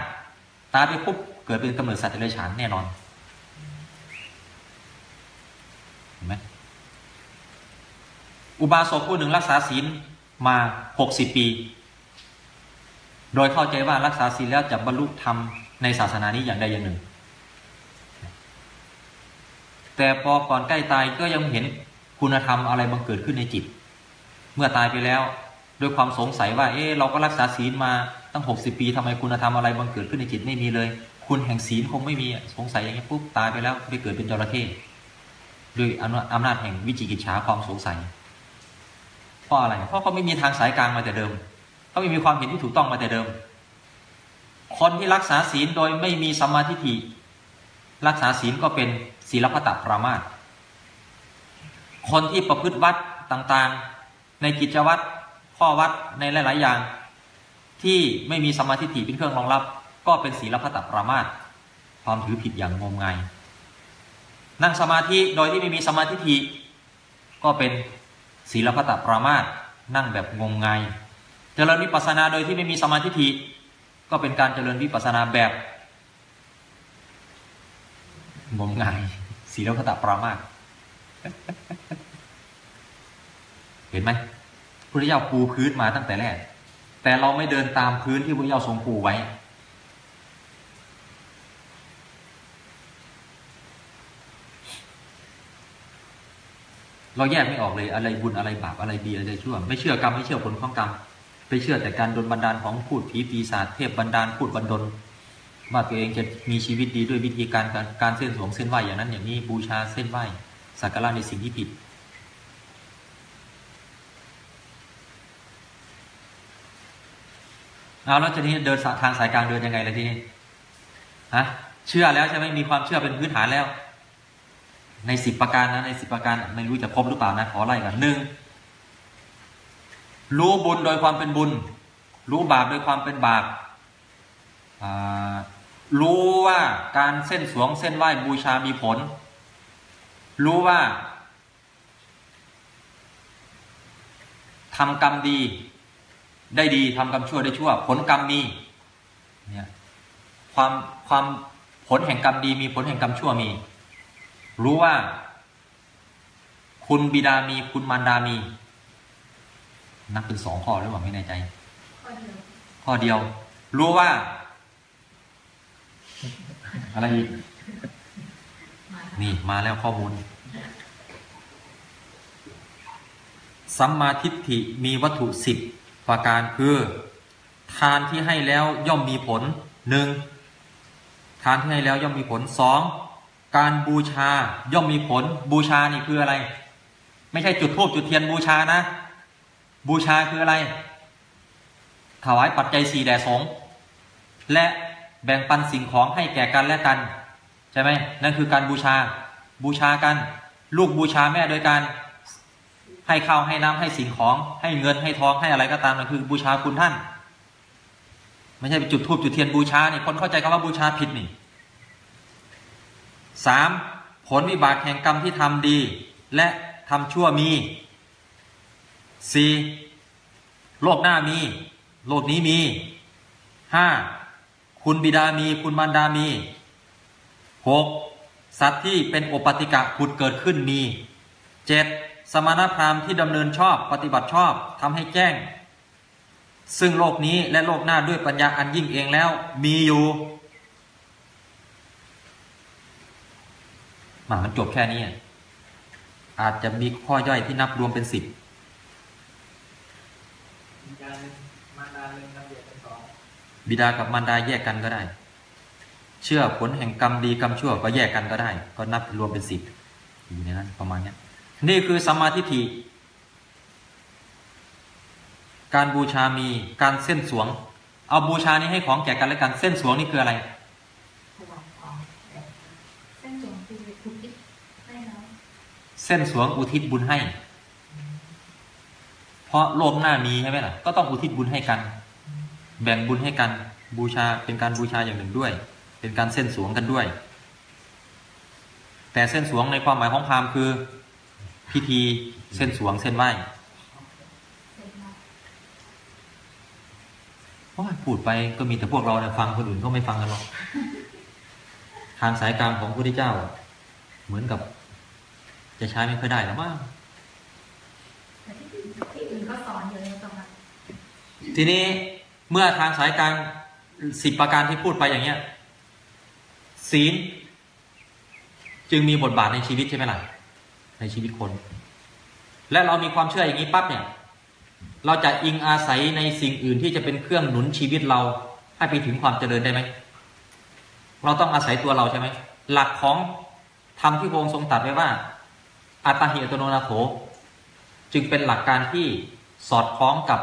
ตายไปปุ๊บเกิดเป็นกำเนิดสัตว์เดรัจฉานแน่นอนเห็นไหมอุบาสกผู้หนึ่งรักษาศีลมาหกสิบปี โดยเข้าใจว่ารักษาศีลแล้วจะบรรลุธรรมในศาสนานี้อย่างใดอย่างหนึ่ง แต่พอก่อนใกล้ตายก็ยังเห็นคุณธรรมอะไรบังเกิดขึ้นในจิต เมื่อตายไปแล้ว ด้วยความสงสัยว่า เอ๊ะเราก็รักษาศีลมาตั้งหกสิบปีทำไมคุณธรรมอะไรบังเกิดขึ้นในจิตไม่มีเลย คุณแห่งศีลคงไม่มีสงสัยอย่างนี้ปุ๊บตายไปแล้วไปเกิดเป็นจระเข้ด้วยอำนาจแห่งวิจิกิจฉาความสงสัยเพราะอะไรเพราะเขาไม่มีทางสายกลางมาแต่เดิมเขาไม่มีความเห็นที่ถูกต้องมาแต่เดิม คนที่รักษาศีลโดยไม่มีสมมาธิฏฐิรักษาศีลก็เป็นศีลพัตตปรามาสคนที่ประพฤติวัดต่างๆ ในกิจวัตรข้อวัดในหลาย ๆ อย่าง ที่ไม่มีสมาธิฏฐิเป็นเครื่องรองรับ ก็เป็นศีลพัตตปรามาสความถือผิดอย่างงมงายนั่งสมาธิโดยที่ไม่มีสมาธิฐิก็เป็นศีลพัตตปรามาสนั่งแบบงมงายเจริญวิปัสสนาโดยที่ไม่มีสมาธิฐิก็เป็นการเจริญวิปัสสนาแบบงมงายศีลพัตตปรามาส เห็นไหมพระเจ้าปูพื้นมาตั้งแต่แรก แต่เราไม่เดินตามพื้นที่พระเจ้าทรงปูไว้ เราแยกไม่ออกเลยอะไรบุญอะไรบาปอะไรดีอะไรชั่ว ไม่เชื่อกรรมไม่เชื่อผลของกรรมไปเชื่อแต่การดลบันดาลของพูดผีปีศาจเทพบันดาลพูดบันดลว่าตัวเองจะมีชีวิตดีด้วยวิธีการการการเส้นสวงเส้นไหวอย่างนั้นอย่างนี้บูชาเส้นไหวสักการะในสิ่งที่ผิด เอาแล้วทีนี้เดินทางสายกลางเดินยังไงล่ะทีนี้ฮะเชื่อแล้วใช่ไหมมีความเชื่อเป็นพื้นฐานแล้ว ในสิบประการนะในสิบประการไม่รู้จะครบหรือเปล่านะขอไล่ก่อนหนึ่งรู้บุญโดยความเป็นบุญ รู้บาปโดยความเป็นบาปรู้ว่าการเส้นสวงเส้นไหว้บูชามีผล รู้ว่าทำกรรมดี ได้ดีทำกรรมชั่วได้ชั่ว ผลกรรมมีเนี่ยความความผลแห่งกรรมดีมีผลแห่งกรรมชั่วมี รู้ว่า คุณบิดามีคุณมารดามี นับเป็นสองข้อหรือเปล่าไม่แน่ใจ ข้อเดียวข้อเดียวรู้ว่า อะไรอีกนี่มาแล้วข้อมูลสัมมาทิฏฐิมีวัตถุสิบ ประการคือ ทานที่ให้แล้วย่อมมีผลหนึ่งทานที่ให้แล้วย่อมมีผลสองการบูชาย่อมมีผลบูชานี่คืออะไร ไม่ใช่จุดธูปจุดเทียนบูชานะ บูชาคืออะไร ถวายปัจจัยสี่แด่สงฆ์และแบ่งปันสิ่งของให้แก่กันและกันใช่ไหมนั่นคือการบูชาบูชากัน ลูกบูชาแม่โดยการ ให้ข้าวให้น้ำให้สิ่งของ ให้เงินให้ทองให้อะไรก็ตามนั่นคือบูชาคุณท่าน ไม่ใช่ไปจุดธูปจุดเทียนบูชาเนี่ยคนเข้าใจคำว่าบูชาผิดนี่สามผลวิบากแห่งกรรมที่ทำดี และทำชั่วมีสี่โลกหน้ามี โลกนี้มีห้าคุณบิดามี คุณมารดามีหกสัตว์ที่เป็นโอปติกะผุดเกิดขึ้นมีเจ็ด สมณพราหมณ์ที่ดำเนินชอบปฏิบัติชอบทำให้แจ้ง ซึ่งโลกนี้และโลกหน้าด้วยปัญญาอันยิ่งเองแล้วมีอยู่มามันจบแค่นี้ อาจจะมีข้อย่อยที่นับรวมเป็นสิบบิดากับมารดาแยกกันก็ได้ เชื่อผลแห่งกรรมดีกรรมชั่วก็แยกกันก็ได้ ก็นับรวมเป็นสิบอยู่ในนั้นประมาณเนี้ย นี่คือสัมมาทิฏฐิ การบูชามีการเส้นสวง เอาบูชานี้ให้ของแก่กันและกันเส้นสวงนี่คืออะไรถวายของแด่เส้นจงคืออุทิศให้แล้วเส้นสวงอุทิศบุญให้ เพราะโลกหน้ามีใช่ไหมล่ะ ก็ต้องอุทิศบุญให้กัน แบ่งบุญให้กัน บูชาเป็นการบูชาอย่างหนึ่งด้วย เป็นการเส้นสวงกันด้วย แต่เส้นสวงในความหมายของพราหมณ์คือ พิธีเส้นสวงเส้นไหว้เสร็จแล้วเพราะว่าพูดไปก็มีแต่พวกเราเนี่ยฟังคนอื่นก็ไม่ฟังกันหรอกทางสายกลางของพระพุทธเจ้า เหมือนกับ จะใช้ไม่ค่อยได้แล้วมั้งแต่ที่อื่นที่อื่นก็สอนอยู่ในตรงนั้นทีนี้เมื่อทางสายกลางสิบประการที่พูดไปอย่างเงี้ย ศีล จึงมีบทบาทในชีวิตใช่ไหมล่ะ ในชีวิตคน และเรามีความเชื่ออย่างนี้ปั๊บเนี่ย เราจะอิงอาศัยในสิ่งอื่นที่จะเป็นเครื่องหนุนชีวิตเราให้ไปถึงความเจริญได้ไหม เราต้องอาศัยตัวเราใช่ไหม หลักของธรรมที่พระองค์ทรงตรัสไว้ว่า อัตตาหิอัตโนนาโถ จึงเป็นหลักการที่สอดคล้องกับ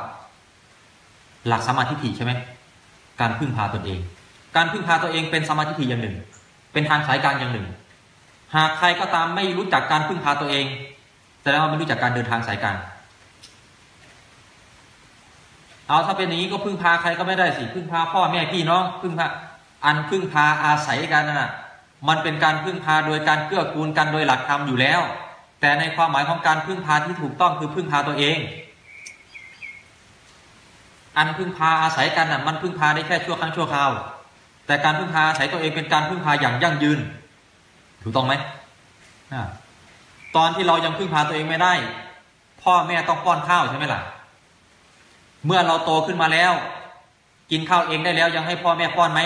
หลักสมาธิฏฐิใช่ไหม การพึ่งพาตนเอง การพึ่งพาตัวเองเป็นสมาธิฏฐิอย่างหนึ่ง เป็นทางสายกลางอย่างหนึ่ง หากใครก็ตามไม่รู้จักการพึ่งพาตัวเองแสดงว่าไม่รู้จักการเดินทางสายกลางเอาถ้าเป็นอย่างนี้ก็พึ่งพาใครก็ไม่ได้สิพึ่งพาพ่อแม่พี่น้องพึ่งพาอันพึ่งพาอาศัยกันนั่ะมันเป็นการพึ่งพาโดยการเกื้อกูลกันโดยหลักธรรมอยู่แล้ว แต่ในความหมายของการพึ่งพาที่ถูกต้องคือพึ่งพาตัวเอง อันพึ่งพาอาศัยกันน่ะมันพึ่งพาได้แค่ชั่วครั้งชั่วคราว แต่การพึ่งพาอาศัยตัวเองเป็นการพึ่งพาอย่างยั่งยืน ถูกต้องไหมอตอนที่เรายังพึ่งพาตัวเองไม่ได้ พ่อแม่ต้องป้อนข้าวใช่ไหมล่ะ เมื่อเราโตขึ้นมาแล้ว กินข้าวเองได้แล้วยังให้พ่อแม่ป้อนไหม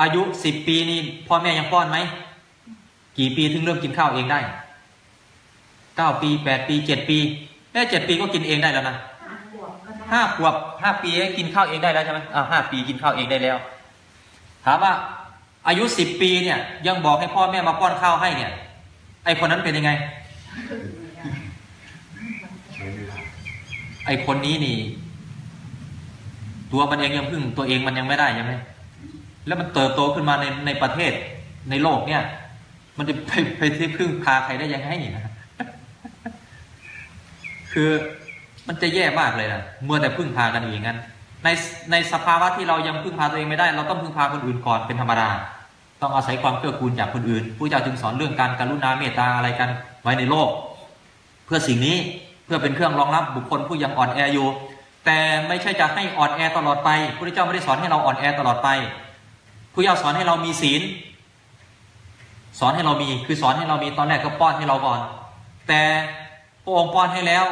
อายุสิบปีนี่พ่อแม่ยังป้อนไหมกี่ปีถึงเริ่มกินข้าวเองได้เก้าปีแปดปีเจ็ดปีเอ้เจ็ดปีก็กินเองได้แล้วนะห้าขวบห้าปีให้กินข้าวเองได้แล้วใช่ไหมอ่าห้าปีกินข้าวเองได้แล้ว ถามว่า อายุสิบปีเนี่ยยังบอกให้พ่อแม่มาป้อนข้าวให้เนี่ย ไอคนนั้นเป็นยังไงใช้เวลาไอคนนี้นี่ ตัวมันเองยังพึ่งตัวเองมันยังไม่ได้ใช่ไหมแล้วมันเติบโตขึ้นมาในในประเทศในโลกเนี่ย มันจะไปไปที่พึ่งพาใครได้ยังไงนะคือมันจะแย่มากเลยนะเมื่อแต่พึ่งพากันอยู่อย่างนั้นในในสภาวะที่เรายังพึ่งพาตัวเองไม่ได้ เราต้องพึ่งพาคนอื่นก่อนเป็นธรรมดา ต้องอาศัยความเกื้อกูลจากคนอื่นผู้เจ้าจึงสอนเรื่องการการุณาเมตตาอะไรกันไว้ในโลก เพื่อสิ่งนี้เพื่อเป็นเครื่องรองรับบุคคลผู้ยังอ่อนแออยู่แต่ไม่ใช่จะให้อ่อนแอตลอดไปพระเจ้าไม่ได้สอนให้เราอ่อนแอตลอดไปผู้เจ้าสอนให้เรามีศีล สอนให้เรามีคือสอนให้เรามีตอนแรกก็ป้อนให้เราก่อน แต่พระองค์ป้อนให้แล้ว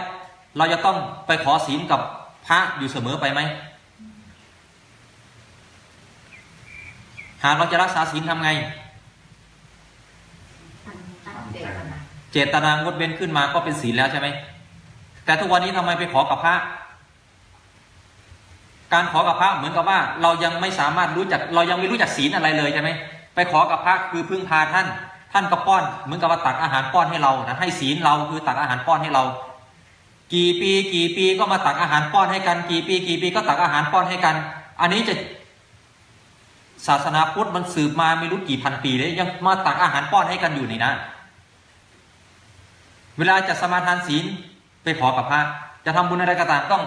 เราจะต้องไปขอศีลกับพระอยู่เสมอไปไหม หากเราจะรักษาศีลทำไงตั้งตั้งเจตนาเจตนางดเว้นขึ้นมาก็เป็นศีลแล้วใช่ไหมแต่ทุกวันนี้ทำไมไปขอกับพระการขอกับพระเหมือนกับว่า เรายังไม่สามารถรู้จัก เรายังไม่รู้จักศีลอะไรเลยใช่ไหมไปขอกับพระคือพึ่งพาท่าน ท่านก็ป้อน เหมือนกับว่าตักอาหารป้อนให้เรานะให้ศีลเราคือตักอาหารป้อนให้เรา กี่ปี กี่ปีก็มาตักอาหารป้อนให้กัน กี่ปี กี่ปีก็ตักอาหารป้อนให้กัน อันนี้จะ ศาสนาพุทธมันสืบมาไม่รู้กี่พันปีเลยยังมาตักอาหารป้อนให้กันอยู่นี่นะ เวลาจะสมาทานศีลไปขอกับพระจะทำบุญอะไรก็ตามต้อง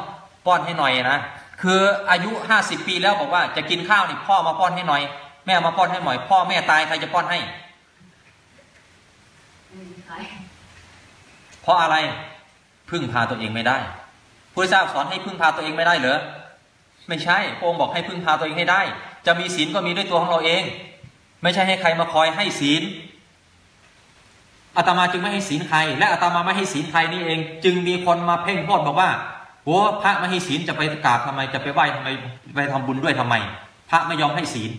ป้อนให้หน่อยนะคืออายุห้าสิบปีแล้วบอกว่าจะกินข้าวนี่พ่อมาป้อนให้หน่อย แม่มาป้อนให้หน่อย พ่อแม่ตายใครจะป้อนให้เพราะอะไรพึ่งพาตัวเองไม่ได้พระเจ้าสอนให้พึ่งพาตัวเองไม่ได้เหรอไม่ใช่พระองค์บอกให้พึ่งพาตัวเองให้ได้ จะมีศีลก็มีด้วยตัวของเราเอง ไม่ใช่ให้ใครมาคอยให้ศีลอาตมาจึงไม่ให้ศีลใคร และอาตมาไม่ให้ศีลใครนี่เอง จึงมีคนมาเพ่งโทษบอกว่าโอ้พระไม่ให้ศีลจะไปกราบทำไมจะไปไหว้ทำไมไปทำบุญด้วยทำไม พระไม่ยอมให้ศีล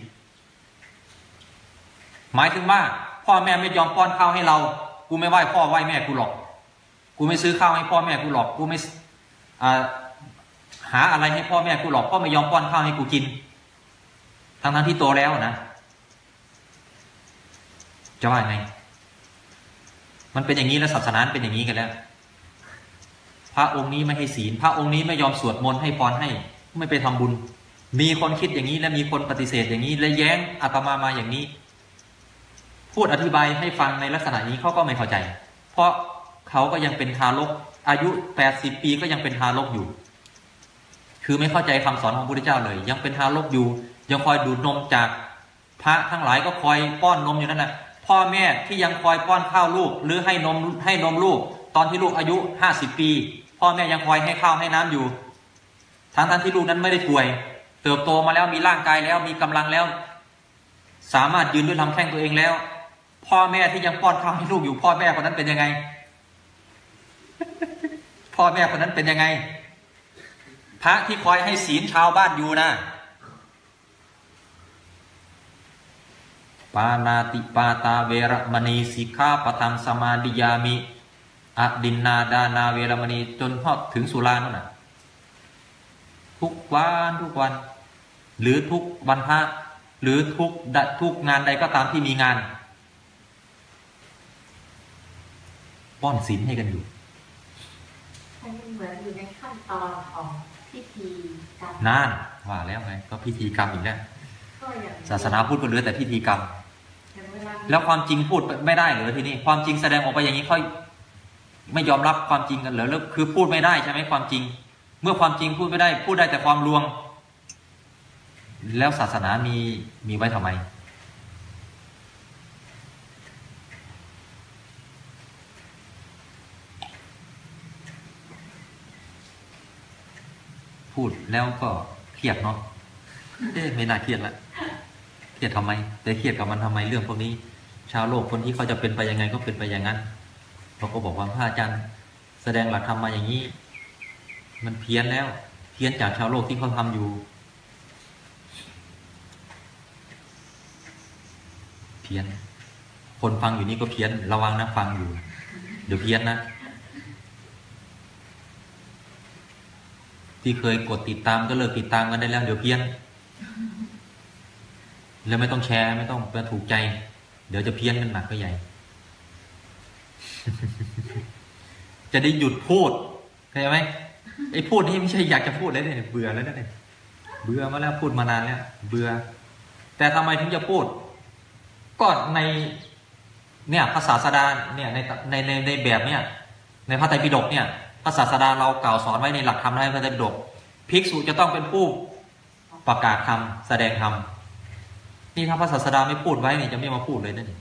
หมายถึงว่าพ่อแม่ไม่ยอมป้อนข้าวให้เรา กูไม่ไหว้พ่อไหว้แม่กูหรอก กูไม่ซื้อข้าวให้พ่อแม่กูหรอก กูไม่อหาอะไรให้พ่อแม่กูหรอกพ่อไม่ยอมป้อนข้าวให้กูกิน ทั้งทั้งที่โตแล้วนะ จะว่าไง มันเป็นอย่างนี้แล้วศาสนาเป็นอย่างนี้กันแล้ว พระองค์นี้ไม่ให้ศีล พระองค์นี้ไม่ยอมสวดมนต์ให้พรให้ ไม่ไปทำบุญ มีคนคิดอย่างนี้และมีคนปฏิเสธอย่างนี้ และแย้งอาตมามาอย่างนี้ พูดอธิบายให้ฟังในลักษณะนี้เขาก็ไม่เข้าใจ เพราะเขาก็ยังเป็นทารก อายุแปดสิบปีก็ยังเป็นทารกอยู่ คือไม่เข้าใจคำสอนของพระพุทธเจ้าเลย ยังเป็นทารกอยู่ ยังคอยดูดนมจากพระทั้งหลายก็คอยป้อนนมอยู่นั่นแหละพ่อแม่ที่ยังคอยป้อนข้าวลูก หรือให้นมให้นมลูก ตอนที่ลูกอายุห้าสิบปี พ่อแม่ยังคอยให้ข้าวให้น้ำอยู่ ทั้งทั้งที่ลูกนั้นไม่ได้ป่วย เติบโตมาแล้วมีร่างกายแล้วมีกำลังแล้ว สามารถยืนด้วยลำแข้งตัวเองแล้ว พ่อแม่ที่ยังป้อนข้าวให้ลูกอยู่ พ่อแม่คนนั้นเป็นยังไง พ่อแม่คนนั้นเป็นยังไง พระที่คอยให้ศีลชาวบ้านอยู่นะ ปานาติปาตาเวรมณีสิกขาปทังสมาดิยามิอดินนาดานาเวรมณีจนพอถึงสุรานั่นน่ะทุกวันทุกวัน หรือทุกวันพระหรือทุกดทุกงานใดก็ตามที่มีงาน ป้อนศีลให้กันอยู่มันเหมือนอยู่ในขั้นตอนของพิธีกรรมนานว่าแล้วไงก็พิธีกรรมอีกแล้วก็อย่างศาสนาพุทธก็เหลือแต่พิธีกรรมอย่างเวลา แล้วความจริงพูดไม่ได้เหรือทีนี้ความจริงแสดงออกไปอย่างนี้เขาไม่ยอมรับความจริงกันเหรอแล้วคือพูดไม่ได้ใช่ไหมความจริง เมื่อความจริงพูดไม่ได้ พูดได้แต่ความลวง แล้วศาสนามีมีไว้ทำไม พูดแล้วก็เครียดเนาะเอ๊ะไม่น่าเครียดละ รียดทำไมแต่เครียดกับมันทำไมเรื่องพวกนี้ ชาวโลกคนที่เขาจะเป็นไปยังไงก็เป็นไปอย่างนั้นเราก็บอกว่าพระอาจารย์แสดงหลักธรรมมาอย่างนี้ มันเพี้ยนแล้ว เพี้ยนจากชาวโลกที่เขาทำอยู่ เพี้ยน คนฟังอยู่นี่ก็เพี้ยน ระวังนะฟังอยู่ เดี๋ยวเพี้ยนนะที่เคยกดติดตามก็เลิกติดตามกันได้แล้ว เดี๋ยวเพี้ยน แล้วไม่ต้องแชร์ไม่ต้องไปถูกใจ เดี๋ยวจะเพี้ยนกันหนักก็ใหญ่ จะได้หยุดพูดเข้าใจไหมไอ้พูดนี่ไม่ใช่อยากจะพูดเลยเนี่ยเบื่อแล้วเนี่ยเบื่อมาแล้วพูดมานานแล้วเบื่อ แต่ทำไมถึงจะพูด ก็ในเนี่ยภาษาสดาเนี่ยในในในในแบบเนี่ย ในพระไตรปิฎกเนี่ยพระศาสดาเรากล่าวสอนไว้ในหลักธรรมในพระไตรปิฎกภิกษุจะต้องเป็นผู้ประกาศธรรมแสดงธรรม นี่ถ้าภาษาสดาไม่พูดไว้เนี่ยจะไม่มาพูดเลยนะเนี่ย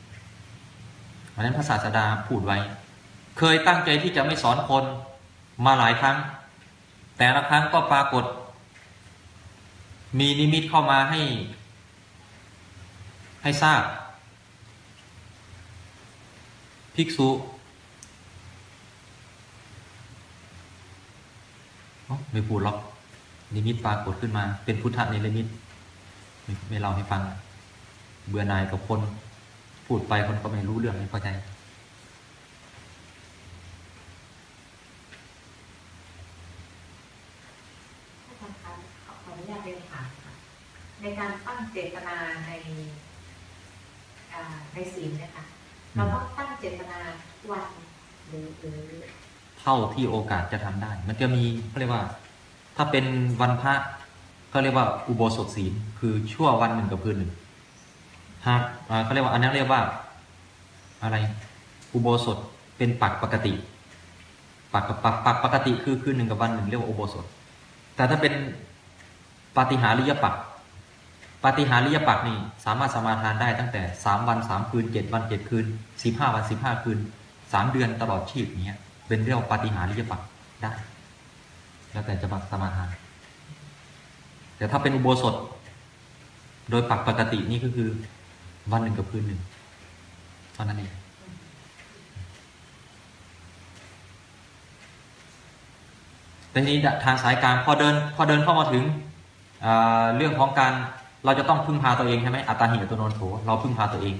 เพราะนั้นภาษาสดาพูดไว้ เคยตั้งใจที่จะไม่สอนคนมาหลายครั้ง แต่ละครั้งก็ปรากฏ มีนิมิตเข้ามาให้ ให้ทราบ ภิกษุไม่พูดหรอกนิมิตปรากฏขึ้นมา เป็นพุทธนิมิต ไม่เล่าให้ฟัง เบื่อหน่ายกับคน พูดไปคนก็ไม่รู้เรื่องไม่เข้าใจท่านอาจารย์คะขออนุญาตเรียนถามค่ะในการตั้งเจตนาในในศีลเนี่ยค่ะเราต้องตั้งเจตนาวันหรือหรือเท่าที่โอกาสจะทำได้ มันจะมีเขาเรียกว่า ถ้าเป็นวันพระก็เรียกว่าอุโบสถศีล คือชั่ววันหนึ่งกับคืนหนึ่ง หากเขาเรียกว่าอันนั้นเรียกว่าอะไรอุโบสถเป็นปักปกติ ปักกับปักปักปกติคือคืนหนึ่งกับวันหนึ่งเรียกว่าอุโบสถ แต่ถ้าเป็นปฏิหาริยปักปฏิหาริยปักนี่สามารถสมาทานได้ตั้งแต่สามวันสามคืนเจ็ดวันเจ็ดคืนสิบห้าวันสิบห้าคืนสามเดือนตลอดชีพเนี้ยเป็นเรียกว่าปฏิหาริยปักได้ แล้วแต่จะมาสมาทาน แต่ถ้าเป็นอุโบสถ โดยปักปกตินี่ก็คือ วันหนึ่งกับคืนหนึ่งเท่านั้นเองแต่นี้ทางสายกลางพอเดินพอเดินเข้ามาถึงเรื่องของการเราจะต้องพึ่งพาตัวเองใช่ไหมอัตตาหิอัตโนนโถเราพึ่งพาตัวเอง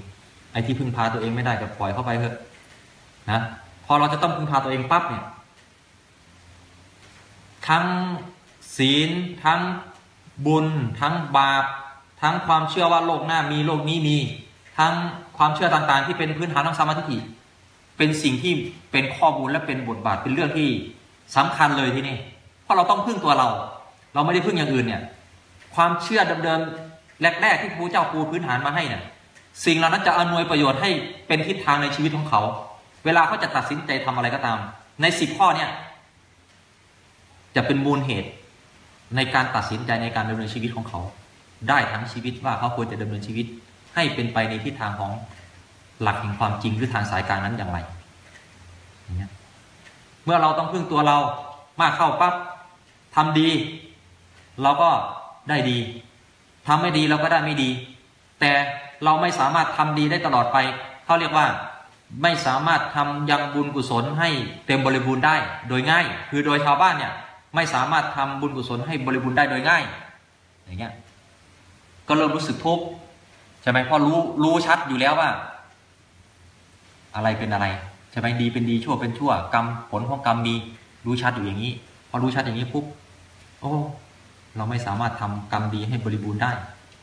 ไอ้ที่พึ่งพาตัวเองไม่ได้ก็ปล่อยเข้าไปเถอะนะพอเราจะต้องพึ่งพาตัวเองปั๊บเนี่ยทั้งศีลทั้งบุญ ทั้งบาป ทั้งความเชื่อว่าโลกหน้ามีโลกนี้มี ทั้งความเชื่อต่างๆ ที่เป็นพื้นฐานของสมาธิเป็นสิ่งที่เป็นข้อมูลและเป็นบทบาทเป็นเรื่องที่สำคัญเลยที่นี่ เพราะเราต้องพึ่งตัวเรา เราไม่ได้พึ่งอย่างอื่นเนี่ย ความเชื่อเดิมๆแรกๆที่พระเจ้าปูพื้นฐานมาให้เนี่ยสิ่งเหล่านั้นจะอำนวยประโยชน์ให้เป็นทิศทางในชีวิตของเขา เวลาเขาจะตัดสินใจทำอะไรก็ตาม ในสิบข้อเนี่ยจะเป็นมูลเหตุในการตัดสินใจในการดำเนินชีวิตของเขา ได้ทั้งชีวิตว่าเขาควรจะดำเนินชีวิต ให้เป็นไปในทิศทางของหลักแห่งความจริงหรือทางสายกลางนั้นอย่างไรเงี้ยเมื่อเราต้องพึ่งตัวเรามากเข้าปั๊บทำดี เราก็ได้ดีทำไม่ดีเราก็ได้ไม่ดี แต่เราไม่สามารถทำดีได้ตลอดไปเขาเรียกว่าไม่สามารถทำยังบุญกุศลให้เต็มบริบูรณ์ได้โดยง่าย คือโดยชาวบ้านเนี่ยไม่สามารถทำบุญกุศลให้บริบูรณ์ได้โดยง่าย อย่างเงี้ยก็เริ่มรู้สึกทุกข์ ใช่ไหมเพราะรู้รู้ชัดอยู่แล้วว่า อะไรเป็นอะไรใช่ไหมดีเป็นดีชั่วเป็นชั่วกรรมผลของกรรมมีรู้ชัดอยู่อย่างนี้พอรู้ชัดอย่างนี้ปุ๊บโอ้เราไม่สามารถทำกรรมดีให้บริบูรณ์ได้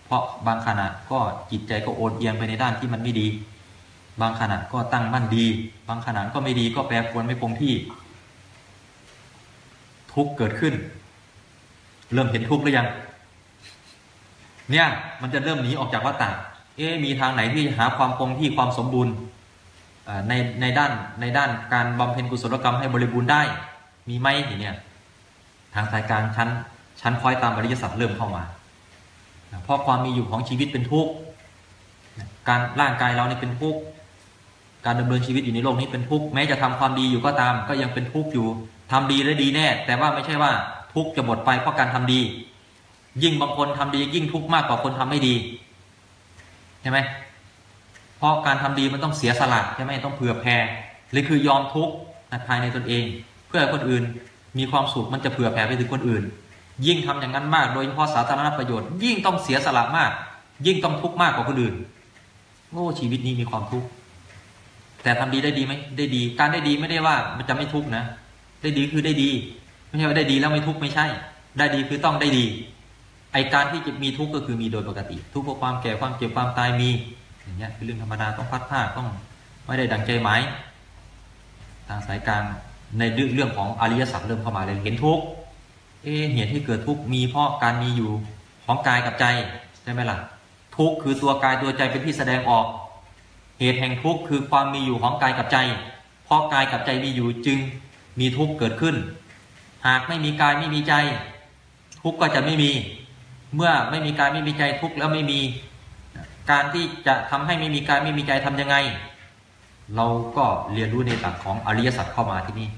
เพราะบางขณะก็จิตใจก็โอนเอียงไปในด้านที่มันไม่ดี บางขณะก็ตั้งมั่นดี บางขณะก็ไม่ดีก็แปรปรวนไม่คงที่ ทุกเกิดขึ้น เริ่มเห็นทุกข์หรือยัง เนี่ยมันจะเริ่มหนีออกจากวัฏฏะ เอ๊มีทางไหนที่หาความคงที่ความสมบูรณ์ในในด้านในด้านการบำเพ็ญกุศลกรรมให้บริบูรณ์ได้ มีไหมอย่างเนี่ยทางสายกลางชั้นชั้นคอยตามอริยสัจเริ่มเข้ามาเพราะความมีอยู่ของชีวิตเป็นทุกข์การร่างกายเราเนี่ยเป็นทุกข์การดำเนินชีวิตอยู่ในโลกนี้เป็นทุกข์แม้จะทำความดีอยู่ก็ตาม ก็ยังเป็นทุกข์อยู่ทำดีและดีแน่ แต่ว่าไม่ใช่ว่าทุกข์จะหมดไปเพราะการทำดี ยิ่งบางคนทำดียิ่งทุกข์มากกว่าคนทำไม่ดี ใช่ไหมเพราะการทำดีมันต้องเสียสละใช่ไหมต้องเผื่อแผ่หรือคือยอมทุกข์ภายในตนเอง เพื่อคนอื่นมีความสุขมันจะเผื่อแผ่ไปถึงคนอื่น ยิ่งทำอย่างนั้นมาก โดยเฉพาะสาธารณประโยชน์ ยิ่งต้องเสียสละมาก ยิ่งต้องทุกข์มากกว่าคนอื่นโอ้ชีวิตนี้มีความทุกข์แต่ทำดีได้ดีไหมได้ดี การได้ดีไม่ได้ว่ามันจะไม่ทุกข์นะ ได้ดีคือได้ดี ไม่ใช่ว่าได้ดีแล้วไม่ทุกข์ไม่ใช่ ได้ดีคือต้องได้ดี ไอการที่จะมีทุกข์ก็คือมีโดยปกติ ทุกข์เพราะความแก่ความเจ็บความตายมีอย่างเงี้ยเป็นเรื่องธรรมดาต้องพัดผ้าต้องไม่ได้ดังใจหมายทางสายกลางในเรื่องของอริยสัจเริ่มเข้ามาเลยเห็นทุกข์เอเหตุที่เกิดทุกข์มีเพราะการมีอยู่ของกายกับใจใช่ไหมล่ะทุกข์คือตัวกายตัวใจเป็นที่แสดงออก เหตุแห่งทุกข์คือความมีอยู่ของกายกับใจ เพราะกายกับใจมีอยู่จึงมีทุกข์เกิดขึ้น หากไม่มีกายไม่มีใจ ทุกข์ก็จะไม่มี เมื่อไม่มีกายไม่มีใจทุกข์แล้วไม่มีการที่จะทำให้ไม่มีกายไม่มีใจทํำยังไง เราก็เรียนรู้ในหลักของอริยสัจเข้ามาที่นี่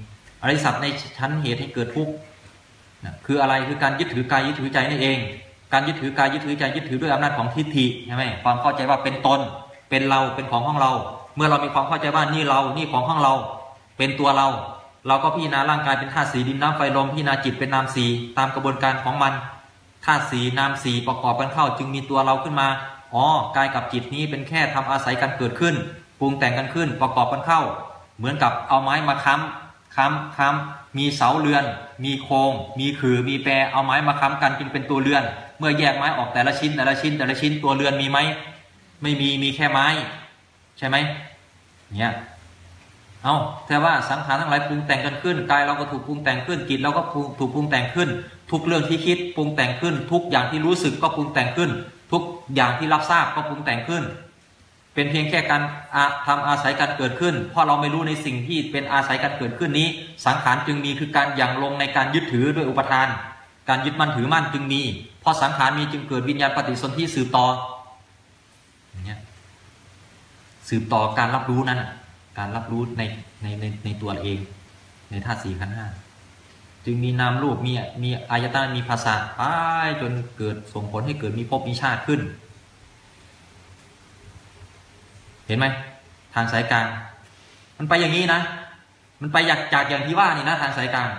อริยสัจในชั้นเหตุให้เกิดทุกข์คืออะไรคือการยึดถือกายยึดถือใจนั่นเอง การยึดถือกายยึดถือใจยึดถือด้วยอำนาจของทิฏฐิใช่ไหมความเข้าใจว่าเป็นตนเป็นเราเป็นของของเรา เมื่อเรามีความเข้าใจว่านี่เรานี่ของของเรา เป็นตัวเรา เราก็พิจารณาร่างกายเป็นธาตุสีดินน้ำไฟลมพิจารณาจิตเป็นนามสีตามกระบวนการของมัน ธาตุสีนามสีประกอบกันเข้า จึงมีตัวเราขึ้นมา อ๋อกายกับจิตนี้เป็นแค่ทำอาศัยกันเกิดขึ้นปรุงแต่งกันขึ้นประกอบกันเข้า เหมือนกับเอาไม้มาค้ำค้ำค้ำมีเสาเรือน มีโครงมีขือมีแปรเอาไม้มาค้ำกันจึงเป็นตัวเรือน เมื่อแยกไม้ออกแต่ละชิ้นแต่ละชิ้นแต่ละชิ้นตัวเรือนมีไหมไม่มีมีแค่ไม้ ใช่ไหมเนี่ยเอาแต่ว่าสังขารทั้งหลายปรุงแต่งกันขึ้นกายเราก็ถูกปรุงแต่งขึ้นจิตเราก็ถูกปรุงแต่งขึ้น ทุกเรื่องที่คิดปรุงแต่งขึ้น ทุกอย่างที่รู้สึกก็ปรุงแต่งขึ้น ทุกอย่างที่รับทราบก็ปรุงแต่งขึ้น เป็นเพียงแค่การทำอาศัยการเกิดขึ้น เพราะเราไม่รู้ในสิ่งที่เป็นอาศัยการเกิดขึ้นนี้ สังขารจึงมีคือการอย่างลงในการยึดถือด้วยอุปทาน การยึดมั่นถือมั่นจึงมีเพราะสังขารมีจึงเกิดวิญญาณปฏิสนธิสืบต่อเงี้ยสืบต่อการรับรู้นั้นการรับรู้ในในในในตัวเอง ในธาตุสี่ขันธ์ห้า จึงมีนามรูปมีมีอายตนะมีภาษาไปจนเกิดส่งผลให้เกิดมีภพมีชาติขึ้น เห็นไหมทางสายกลาง มันไปอย่างนี้นะ มันไปจากจากอย่างที่ว่านี่นะทางสายกลาง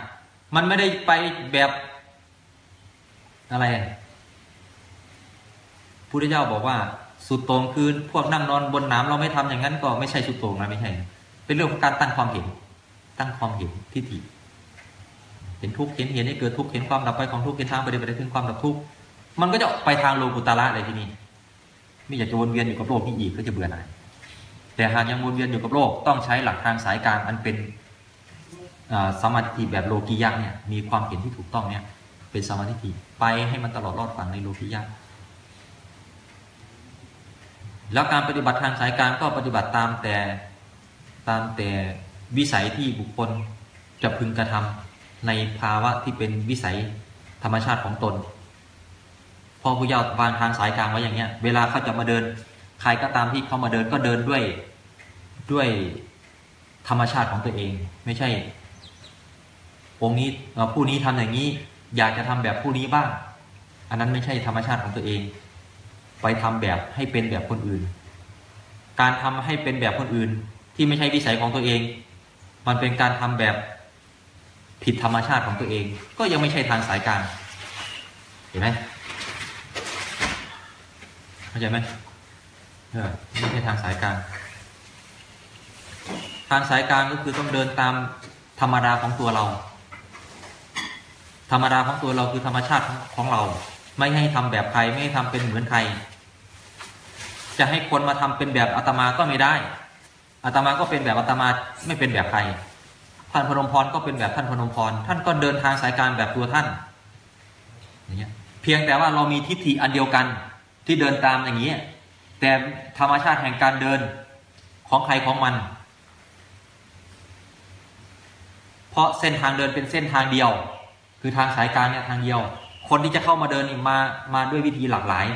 มันไม่ได้ไปแบบอะไรพุทธเจ้าบอกว่า สุดโต่งคือพวกนั่งนอนบนน้ำเราไม่ทำอย่างนั้นก็ไม่ใช่สุดโต่งนะไม่ใช่ เป็นเรื่องของการตั้งความเห็น ตั้งความเห็นทิฏฐิ เห็นทุกข์เห็นเห็นให้เกิดทุกข์เห็นความดับไปของทุกข์เห็นทางปฏิบัติถึงความดับทุกข์มันก็จะไปทางโลกุตระเลยที่นี่ไม่อยากจะวนเวียนอยู่กับโลกนี้อีกก็จะเบื่อหน่ายแต่หากยังวนเวียนอยู่กับโลกต้องใช้หลักทางสายกลางอันเป็นสมาธิแบบโลกียะเนี่ยมีความเห็นที่ถูกต้องเนี่ยเป็นสมาธิไปให้มันตลอดรอดฝั่งในโลกียะแล้วการปฏิบัติทางสายกลางก็ปฏิบัติตามแต่ตามแต่วิสัยที่บุคคลจะพึงกระทำ ในภาวะที่เป็นวิสัยธรรมชาติของตนพอผู้ยาววางทางสายกลางไว้อย่างเงี้ย เวลาเขาจะมาเดิน ใครก็ตามที่เขามาเดินก็เดินด้วยด้วยธรรมชาติของตัวเอง ไม่ใช่ องค์นี้ผู้นี้ทำอย่างนี้ อยากจะทำแบบผู้นี้บ้าง อันนั้นไม่ใช่ธรรมชาติของตัวเอง ไปทำแบบให้เป็นแบบคนอื่น การทำให้เป็นแบบคนอื่น ที่ไม่ใช่วิสัยของตัวเอง มันเป็นการทำแบบ ผิดธรรมชาติของตัวเอง ก็ยังไม่ใช่ทางสายกลางเห็นไหมเข้าใจไหมเออไม่ใช่ทางสายกลางทางสายกลางก็คือต้องเดินตามธรรมดาของตัวเรา ธรรมดาของตัวเราคือธรรมชาติของเรา ไม่ให้ทำแบบใครไม่ให้ทำเป็นเหมือนใคร จะให้คนมาทำเป็นแบบอาตมาก็ไม่ได้อาตมาก็เป็นแบบอาตมาไม่เป็นแบบใคร ท่านพนมพรก็เป็นแบบท่านพนมพร ท่านก็เดินทางสายการแบบตัวท่านอย่างเงี้ยเพียงแต่ว่าเรามีทิฏฐิอันเดียวกันที่เดินตามอย่างนี้ แต่ธรรมชาติแห่งการเดินของใครของมัน เพราะเส้นทางเดินเป็นเส้นทางเดียว คือทางสายกางเนี่ยทางเดียว คนที่จะเข้ามาเดินมามาด้วยวิธีหลากหลาย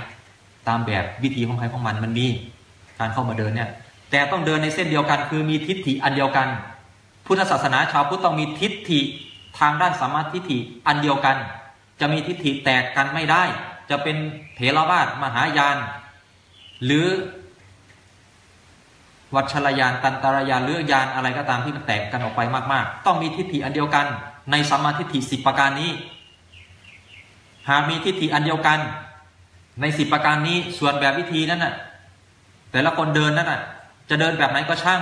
ตามแบบวิธีของใครของมันมันมีการเข้ามาเดินเนี่ยแต่ต้องเดินในเส้นเดียวกัน คือมีทิฏฐิอันเดียวกัน พุทธศาสนาชาวพุทธต้องมีทิฏฐิทางด้านสมาธิฐิอันเดียวกัน จะมีทิฏฐิแตกกันไม่ได้ จะเป็นเถรวาทมหายาน หรือวัชรยานตันตรยานหรือยานอะไรก็ตามที่มันแตกกันออกไปมาก ๆ ต้องมีทิฏฐิอันเดียวกัน ในสัมมาทิฏฐิสิบประการนี้ หากมีทิฏฐิอันเดียวกัน ในสิบประการนี้ส่วนแบบวิธีนั้นน่ะแต่ละคนเดินนั้นน่ะจะเดินแบบไหนก็ช่าง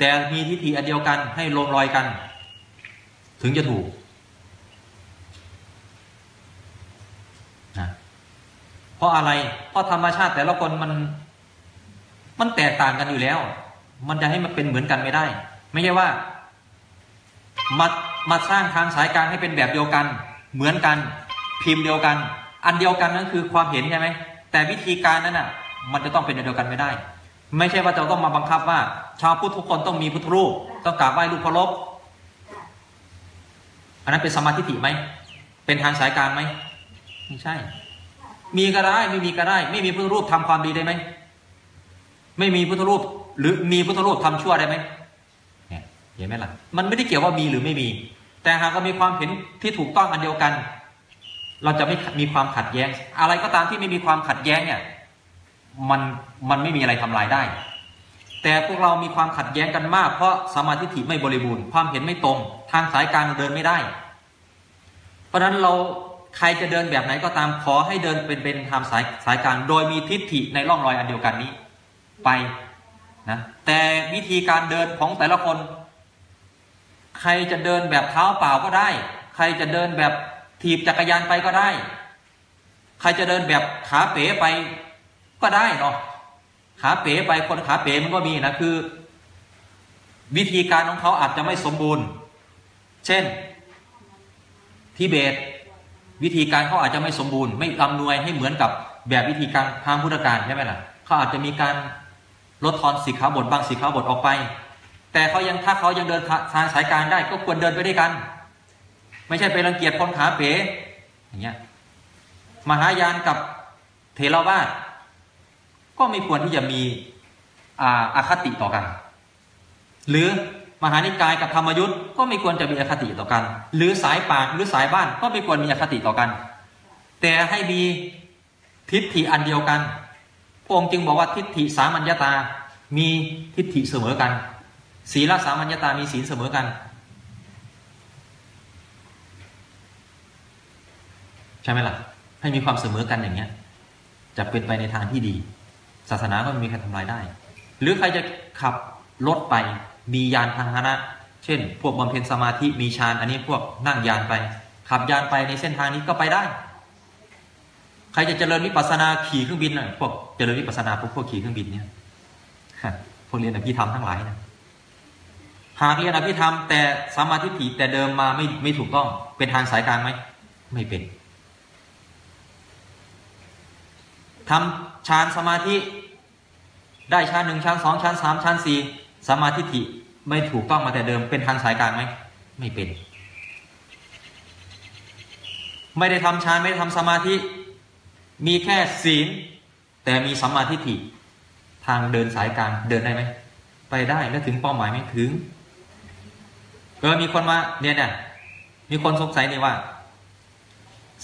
แต่มีทิฏฐิอันเดียวกันให้ลงรอยกัน ถึงจะถูกนะเพราะอะไร เพราะธรรมชาติแต่ละคนมัน มันแตกต่างกันอยู่แล้ว มันจะให้มันเป็นเหมือนกันไม่ได้ ไม่ใช่ว่า มามาสร้างทางสายกลางให้เป็นแบบเดียวกัน เหมือนกัน พิมพ์เดียวกัน อันเดียวกันนั่นคือความเห็นใช่ไหมแต่วิธีการนั้นอะ มันจะต้องเป็นเดียวกันไม่ได้ ไม่ใช่ว่าจะต้องมาบังคับว่า ชาวพุทธทุกคนต้องมีพุทธรูป ต้องกราบไหว้รูปเคารพอันนั้นเป็นสมาธิฐิไหม เป็นทางสายกลางไหมไม่ใช่ มีก็ได้ไม่มีก็ได้ ไม่มีพุทธรูปทำความดีได้ไหม ไม่มีพุทธรูป หรือมีพุทธรูปทำชั่วได้ไหมเนี่ยเห็นไหมล่ะ มันไม่ได้เกี่ยวว่ามีหรือไม่มี แต่หากเรามีความเห็นที่ถูกต้องอันเดียวกัน เราจะไม่มีความขัดแย้ง อะไรก็ตามที่ไม่มีความขัดแย้งเนี่ย มันมันไม่มีอะไรทำลายได้ แต่พวกเรามีความขัดแย้งกันมาก เพราะสมาธิฏฐิไม่บริบูรณ์ความเห็นไม่ตรง ทางสายกลางเดินไม่ได้ เพราะฉะนั้นเราใครจะเดินแบบไหนก็ตามขอให้เดินเป็นเป็นทางสายสายกลางโดยมีทิฏฐิในร่องรอยอันเดียวกันนี้ ไปนะแต่วิธีการเดินของแต่ละคน ใครจะเดินแบบเท้าเปล่าก็ได้ ใครจะเดินแบบถีบจักรยานไปก็ได้ ใครจะเดินแบบขาเป๋ไป ก็ได้เนาะขาเป๋ไปคนขาเป๋มันก็มีนะคือ วิธีการของเขาอาจจะไม่สมบูรณ์ เช่นทิเบต วิธีการเขาอาจจะไม่สมบูรณ์ ไม่อำนวยให้เหมือนกับแบบวิธีการทางพุทธการใช่ไหมล่ะเขาอาจจะมีการลดทอนสิกขาบทบางสิกขาบทออกไป แต่เขายังถ้าเขายังเดินทางสายกางได้ก็ควรเดินไปด้วยกัน ไม่ใช่ไปรังเกียจคนขาเป๋อย่างเงี้ยมหายานกับเทรวาส ก็ไม่ควรที่จะมีอาอาคติต่อกัน หรือมหานิกายกับธรรมยุทธ์ก็ไม่ควรจะมีอคติต่อกัน หรือสายปากหรือสายบ้านก็ไม่ควรมีอคติต่อกัน แต่ให้มีทิฏฐิอันเดียวกันพระองค์จึงบอกว่าทิฏฐิสามัญญาตา มีทิฏฐิเสมอกัน ศีลสามัญญาตามีศีลเสมอกัน ใช่ไหมล่ะ ให้มีความเสมอกันอย่างเงี้ยจะเป็นไปในทางที่ดี ศาสนาก็ไม่มีใครทำลายได้ หรือใครจะขับรถไปมียานพาหนะ เช่น พวกบำเพ็ญสมาธิมีฌานอันนี้พวกนั่งยานไป ขับยานไปในเส้นทางนี้ก็ไปได้ ใครจะเจริญวิปัสสนาขี่เครื่องบินน่ะพวกเจริญวิปัสสนาพวกพวกขี่เครื่องบินเนี่ยพวกเรียนอภิธรรมทั้งหลายนะหากเรียนอภิธรรมแต่สมาธิถีแต่เดิมมาไม่ไม่ถูกต้องเป็นทางสายกลางไหมไม่เป็น ทำฌานสมาธิ ได้ฌานหนึ่งฌานสองฌานสามฌานสี่สมาธิถิไม่ถูกต้องมาแต่เดิมเป็นทางสายกลางไหมไม่เป็น ไม่ได้ทำฌานไม่ได้ทำสมาธิ มีแค่ศีล แต่มีสัมมาทิฏฐิทางเดินสายกลางเดินได้ไหมไปได้แล้วถึงเป้าหมายไหมถึงเออมีคนมาเนี่ยเนี่ยมีคนสงสัยนี่ว่า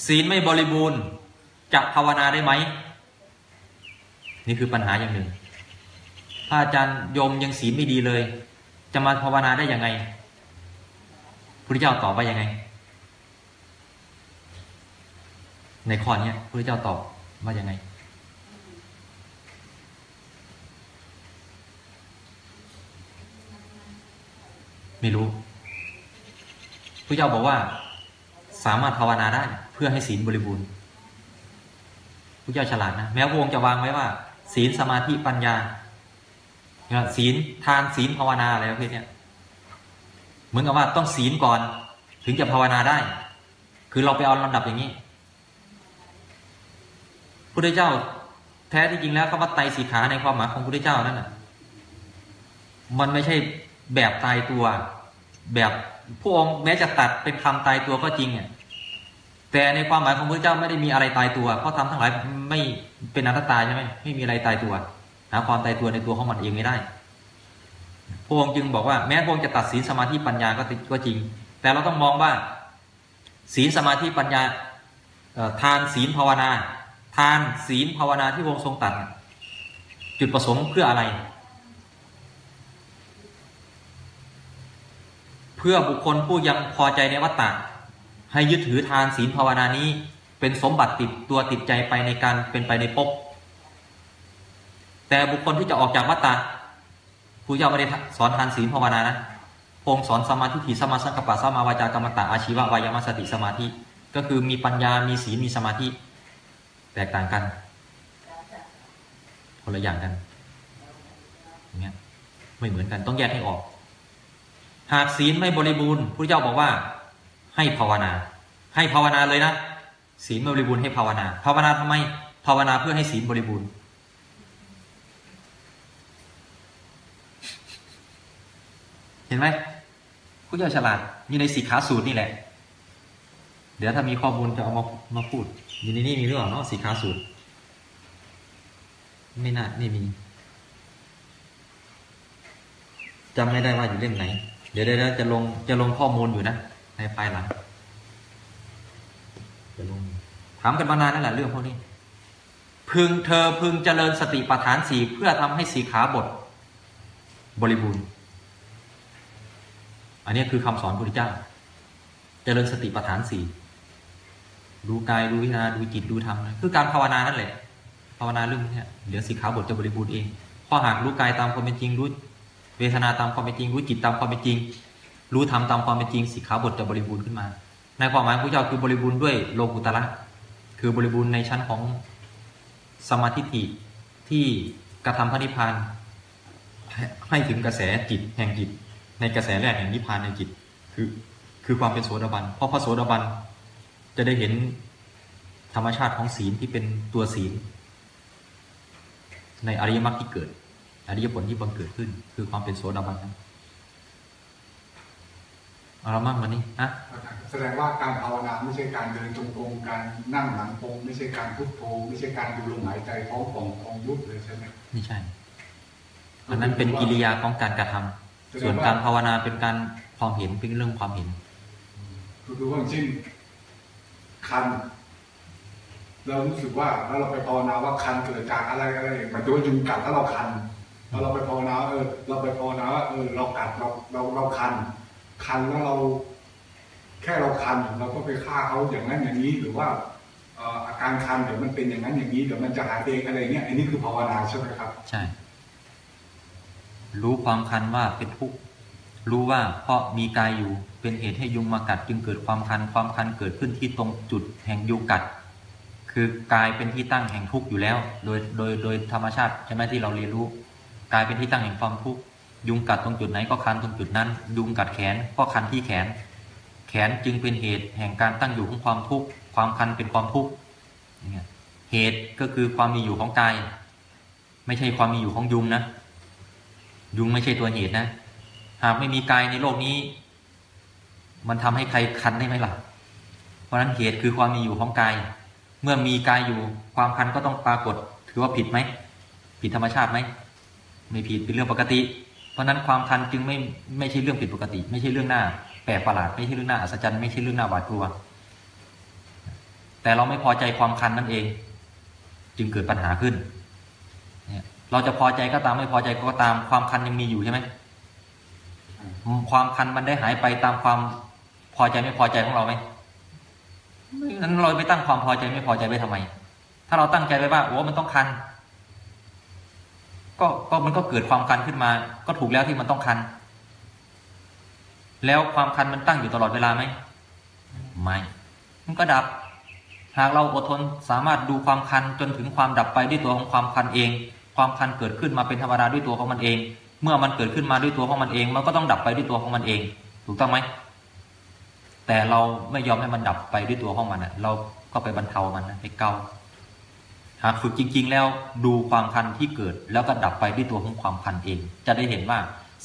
ศีลไม่บริบูรณ์จะภาวนาได้ไหม นี่คือปัญหาอย่างหนึ่ง ถ้าอาจารย์โยมยังศีลไม่ดีเลย จะมาภาวนาได้ยังไงพระเจ้าตอบว่ายังไง ในข้อนี้พระเจ้าตอบว่ายังไงไม่รู้พระเจ้าบอกว่า สามารถภาวนาได้เพื่อให้ศีลบริบูรณ์พระเจ้าฉลาดนะ แม้พระองค์จะวางไว้ว่า ศีลสมาธิปัญญาศีลทานศีลภาวนาอะไรประเภทนี้เหมือนกับว่าต้องศีลก่อน ถึงจะภาวนาได้ คือเราไปเอาลำดับอย่างนี้พุทธเจ้า แท้ที่จริงแล้วคำว่าไตสีขาในความหมายของพุทธเจ้านั่นน่ะมันไม่ใช่แบบตายตัว แบบพระองค์แม้จะตัดเป็นคำตายตัวก็จริงเนี่ย แต่ในความหมายของพระเจ้าไม่ได้มีอะไรตายตัวเพราะทำทั้งหลายไม่เป็นอนัตตาใช่ไหมไม่มีอะไรตายตัวหาความตายตัวในตัวของมันเองไม่ได้พระองค์จึงบอกว่าแม้พระองค์จะตัดศีลสมาธิปัญญาก็ก็จริง แต่เราต้องมองว่าศีลสมาธิปัญญาทานศีลภาวนา ทานศีลภาวนาที่พระองค์ทรงตัดจุดประสงค์เพื่ออะไร เพื่อบุคคลผู้ยังพอใจในวัฏฏะ ให้ยึดถือทานศีลภาวนานี้ เป็นสมบัติติดตัวติดใจไปในการเป็นไปในภพแต่บุคคลที่จะออกจากวัฏฏะผู้เจ้าไม่ได้สอนทานศีลภาวนานะพงสอนสมาธิถิสมาสังกปะสมาวาจากรรมตะอาชีวะวายามสติสมาธิ ก็คือมีปัญญามีศีลมีสมาธิ แตกต่างกัน คนละอย่างกันอย่างเงี้ยไม่เหมือนกันต้องแยกให้ออก หากศีลไม่บริบูรณ์พระเจ้าบอกว่า ให้ภาวนา ให้ภาวนาเลยนะศีลบริบูรณ์ให้ภาวนา ภาวนาทำไม ภาวนาเพื่อให้ศีลบริบูรณ์ เห็นไหมผู้เจ้าฉลาดอยู่ในสีขาสูตรนี่แหละ เดี๋ยวถ้ามีข้อมูลจะเอามามาพูดอยู่ในนี้มีเรื่องเนาะสีขาสูตร ไม่น่าไม่มีจำไม่ได้ว่าอยู่เล่มไหน เดี๋ยวเดี๋ยวจะลงจะลงข้อมูลอยู่นะ ในภายหลังถามกันมานานนั่นแหละเรื่องพวกนี้ พึงเธอพึงเจริญสติปัฏฐานสี่เพื่อทำให้สีขาบท บริบูรณ์ อันนี้คือคำสอนพระพุทธเจ้า เจริญสติปัฏฐานสี่ดูกายดูวิญญาณดูจิตดูธรรมคือการภาวนานั่นแหละ ภาวนาเรื่องเนี้ยเดี๋ยวสิกขาบทจะบริบูรณ์เองเพราะหากรู้กายตามความเป็นจริงรู้เวทนาตามความเป็นจริงรู้จิตตามความเป็นจริง รู้ธรรมตามความเป็นจริงสิกขาบทจะบริบูรณ์ขึ้นมา ในความหมายพระเจ้าคือบริบูรณ์ด้วยโลกุตระคือบริบูรณ์ในชั้นของสมาธิิที่กระทำพระนิพพานให้ถึงกระแสจิตแห่งจิต ในกระแสแรกแห่งนิพพานในจิต คือคือความเป็นโสดาบัน เพราะพระโสดาบันจะได้เห็นธรรมชาติของศีลที่เป็นตัวศีล ในอริยมรรคที่เกิด อริยผลที่บังเกิดขึ้น คือความเป็นโสดาบันนั้น เอาละมั่งวันนี้อะแสดงว่าการภาวนาไม่ใช่การเดินจงกรมการนั่งหลังตรงไม่ใช่การพุทโธไม่ใช่การดูลมหายใจท้องป่องท้องยุบเลยใช่ไหมไม่ใช่อันนั้นเป็นกิริยาของการกระทำส่วนการภาวนาเป็นการความเห็นเป็นเรื่องความเห็นก็คือว่าอย่างเช่นคันเรารู้สึกว่าแล้วเราไปภาวนาว่าคันเกิดจากอะไรอะไรหมันตัวายุงกัดแล้วเราคันแล้วเราไปภาวนาเออ เราไปภาวนาว่าเออเรากัดเราเราเราคัน คันแล้วเรา แค่เราคันเราก็ไปฆ่าเขาอย่างนั้นอย่างนี้ หรือว่าเอ่ออาการคันเดี๋ยวมันเป็นอย่างนั้นอย่างนี้เดี๋ยวมันจะหายเองอะไรเงี้ยอันนี้คือภาวนาใช่ไหมครับ ใช่ รู้ความคันว่าเป็นทุกข์รู้ว่าเพราะมีกายอยู่เป็นเหตุให้ยุงมากัด จึงเกิดความคันความคันเกิดขึ้นที่ตรงจุดแห่งยุงกัด คือกายเป็นที่ตั้งแห่งทุกข์อยู่แล้ว โดยโดยโดยธรรมชาติใช่ไหมที่เราเรียนรู้กายเป็นที่ตั้งแห่งความทุกข์ ยุงกัดตรงจุดไหนก็คันตรงจุดนั้น ยุงกัดแขนก็คันที่แขน แขนจึงเป็นเหตุแห่งการตั้งอยู่ของความทุกข์ความคันเป็นความทุกข์เหตุก็คือความมีอยู่ของกาย ไม่ใช่ความมีอยู่ของยุงนะ ยุงไม่ใช่ตัวเหตุนะ หากไม่มีกายในโลกนี้ มันทำให้ใครคันได้ไหมล่ะ เพราะฉะนั้นเหตุคือความมีอยู่ของกาย เมื่อมีกายอยู่ความคันก็ต้องปรากฏ ถือว่าผิดไหมผิดธรรมชาติไหมไม่ผิดเป็นเรื่องปกติ เพราะนั้นความคันจึงไม่ไม่ใช่เรื่องผิดปกติ ไม่ใช่เรื่องหน้าแปลกประหลาดไม่ใช่เรื่องหน้าอัศจรรย์ไม่ใช่เรื่องหน้าหวาดกลัว แต่เราไม่พอใจความคันนั่นเอง จึงเกิดปัญหาขึ้นเราจะพอใจก็ตามไม่พอใจก็ตามความคันยังมีอยู่ใช่ไหมความคันมันได้หายไปตามความพอใจไม่พอใจของเราไหมนั้นเราไปตั้งความพอใจไม่พอใจไว้ทำไม ถ้าเราตั้งใจไว้ว่าโอ้มันต้องคัน ก็ก็มันก็เกิดความคันขึ้นมา ก็ถูกแล้วที่มันต้องคัน แล้วความคันมันตั้งอยู่ตลอดเวลาไหมไม่มันก็ดับ หากเราอดทนสามารถดูความคันจนถึงความดับไปด้วยตัวของความคันเอง ความคันเกิดขึ้นมาเป็นธรรมดาด้วยตัวของมันเอง เมื่อมันเกิดขึ้นมาด้วยตัวของมันเอง มันก็ต้องดับไปด้วยตัวของมันเอง ถูกต้องไหมแต่เราไม่ยอมให้มันดับไปด้วยตัวของมันอะ เราก็ไปบรรเทามันนะไปเกา หากฝึกจริง ๆ แล้วดูความคันที่เกิด แล้วก็ดับไปด้วยตัวของความคันเอง จะได้เห็นว่า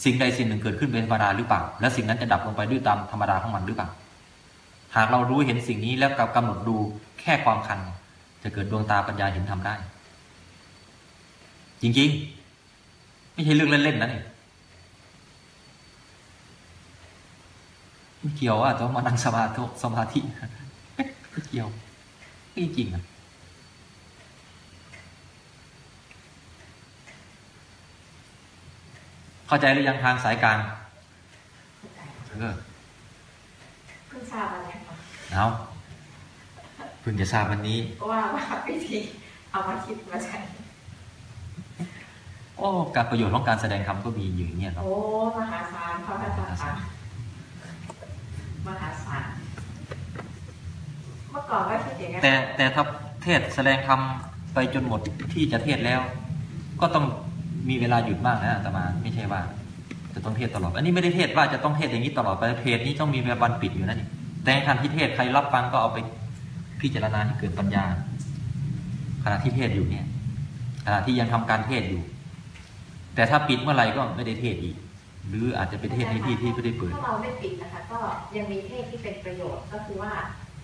สิ่งใดสิ่งหนึ่งเกิดขึ้นเป็นธรรมดาหรือเปล่า และสิ่งนั้นจะดับลงไปด้วยตามธรรมดาของมันหรือเปล่า หากเรารู้เห็นสิ่งนี้แล้วกำหนดดูแค่ความคัน จะเกิดดวงตาปัญญาเห็นทำได้ จริงๆ ไม่ใช่เรื่องเล่นๆนะนี่ไม่เกี่ยวว่าต้องมานั่งสมาธิสมาธิไม่เกี่ยวไม่จริงอะ เข้าใจหรือยังทางสายกลางเออเพิ่งทราบอะไรคะเอาเพิ่งจะทราบวันนี้ว่าว่าพิธีเอามาคิดมาใช้โอ้การประโยชน์ของการแสดงธรรมก็มีอยู่อย่างเนี่ยเนาะโอ้มหาศาลพระอาจารย์ค่ะมหาศาลเมื่อก่อนก็คิดอย่างนั้นแต่แต่ถ้าเทศแสดงธรรมไปจนหมดที่จะเทศแล้ว ก็ต้อง มีเวลาหยุดบ้างนะอาตมาไม่ใช่ว่า จะต้องเทศตลอด อันนี้ไม่ได้เทศว่าจะต้องเทศอย่างนี้ตลอดไปเพจนี้ต้องมีเวลาวันปิดอยู่นั่นเองแต่ในทันที่เทศใครรับฟังก็เอาไปพิจารณาให้เกิดปัญญา ขณะที่เทศอยู่เนี่ยขณะที่ยังทำการเทศอยู่ แต่ถ้าปิดเมื่อไหร่ก็ไม่ได้เทศอีก หรืออาจจะไปเทศในที่ที่ไม่ได้เปิดถ้าเราไม่ปิดนะคะก็ยังมีเทศที่เป็นประโยชน์ก็คือว่า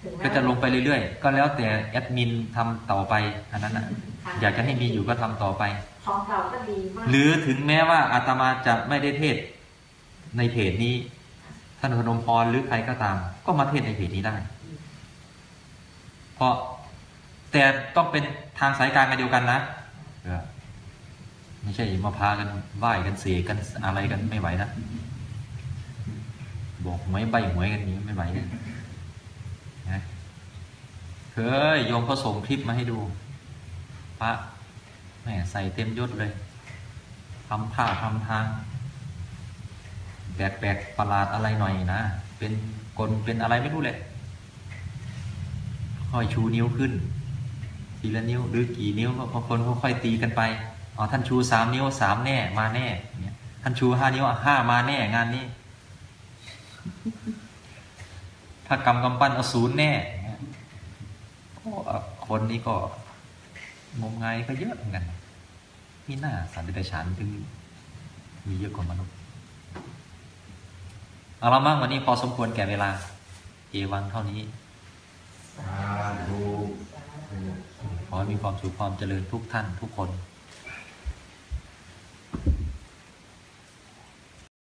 ถึงแม้ก็จะลงไปเรื่อยๆ ก็แล้วแต่แอดมินทำต่อไปอันนั้นนะ อยากจะให้มีอยู่ก็ทำต่อไป ของเราก็ดีมากหรือถึงแม้ว่าอาตมาจะไม่ได้เทศในเพจนี้ ท่านพนมพรหรือใครก็ตาม ก็มาเทศในเพจนี้ได้ เพราะแต่ต้องเป็นทางสายกลางกันเดียวกันนะเออไม่ใช่มาพากันไหว้กันเสกกันอะไรกันไม่ไหวนะบอกหวยใบหวยกันนี้ไม่ไหวนะนะเคยโยมเขาส่งคลิปมาให้ดู พระแหมใส่เต็มยศเลยทำท่าทำทางแปลกๆประหลาดอะไรหน่อยนะ เป็นกลเป็นอะไรไม่รู้เลยค่อยชูนิ้วขึ้น ทีละนิ้วหรือกี่นิ้วก็บางคนค่อยตีกันไปอ๋อท่านชูสามนิ้วสามแน่มาแน่เนี่ยท่านชูห้านิ้วห้ามาแน่งานนี้ ถ้ากำกำปั้นเอาศูนย์แน่คนนี้ก็ งมงายก็เยอะเหมือนกันมีหน้าสัตว์เดรัจฉานถึงมีเยอะกว่ามนุษย์เอาละมั่งวันนี้พอสมควรแก่เวลา เอวังเท่านี้ขอให้มีความสุขความเจริญทุกท่านทุกคน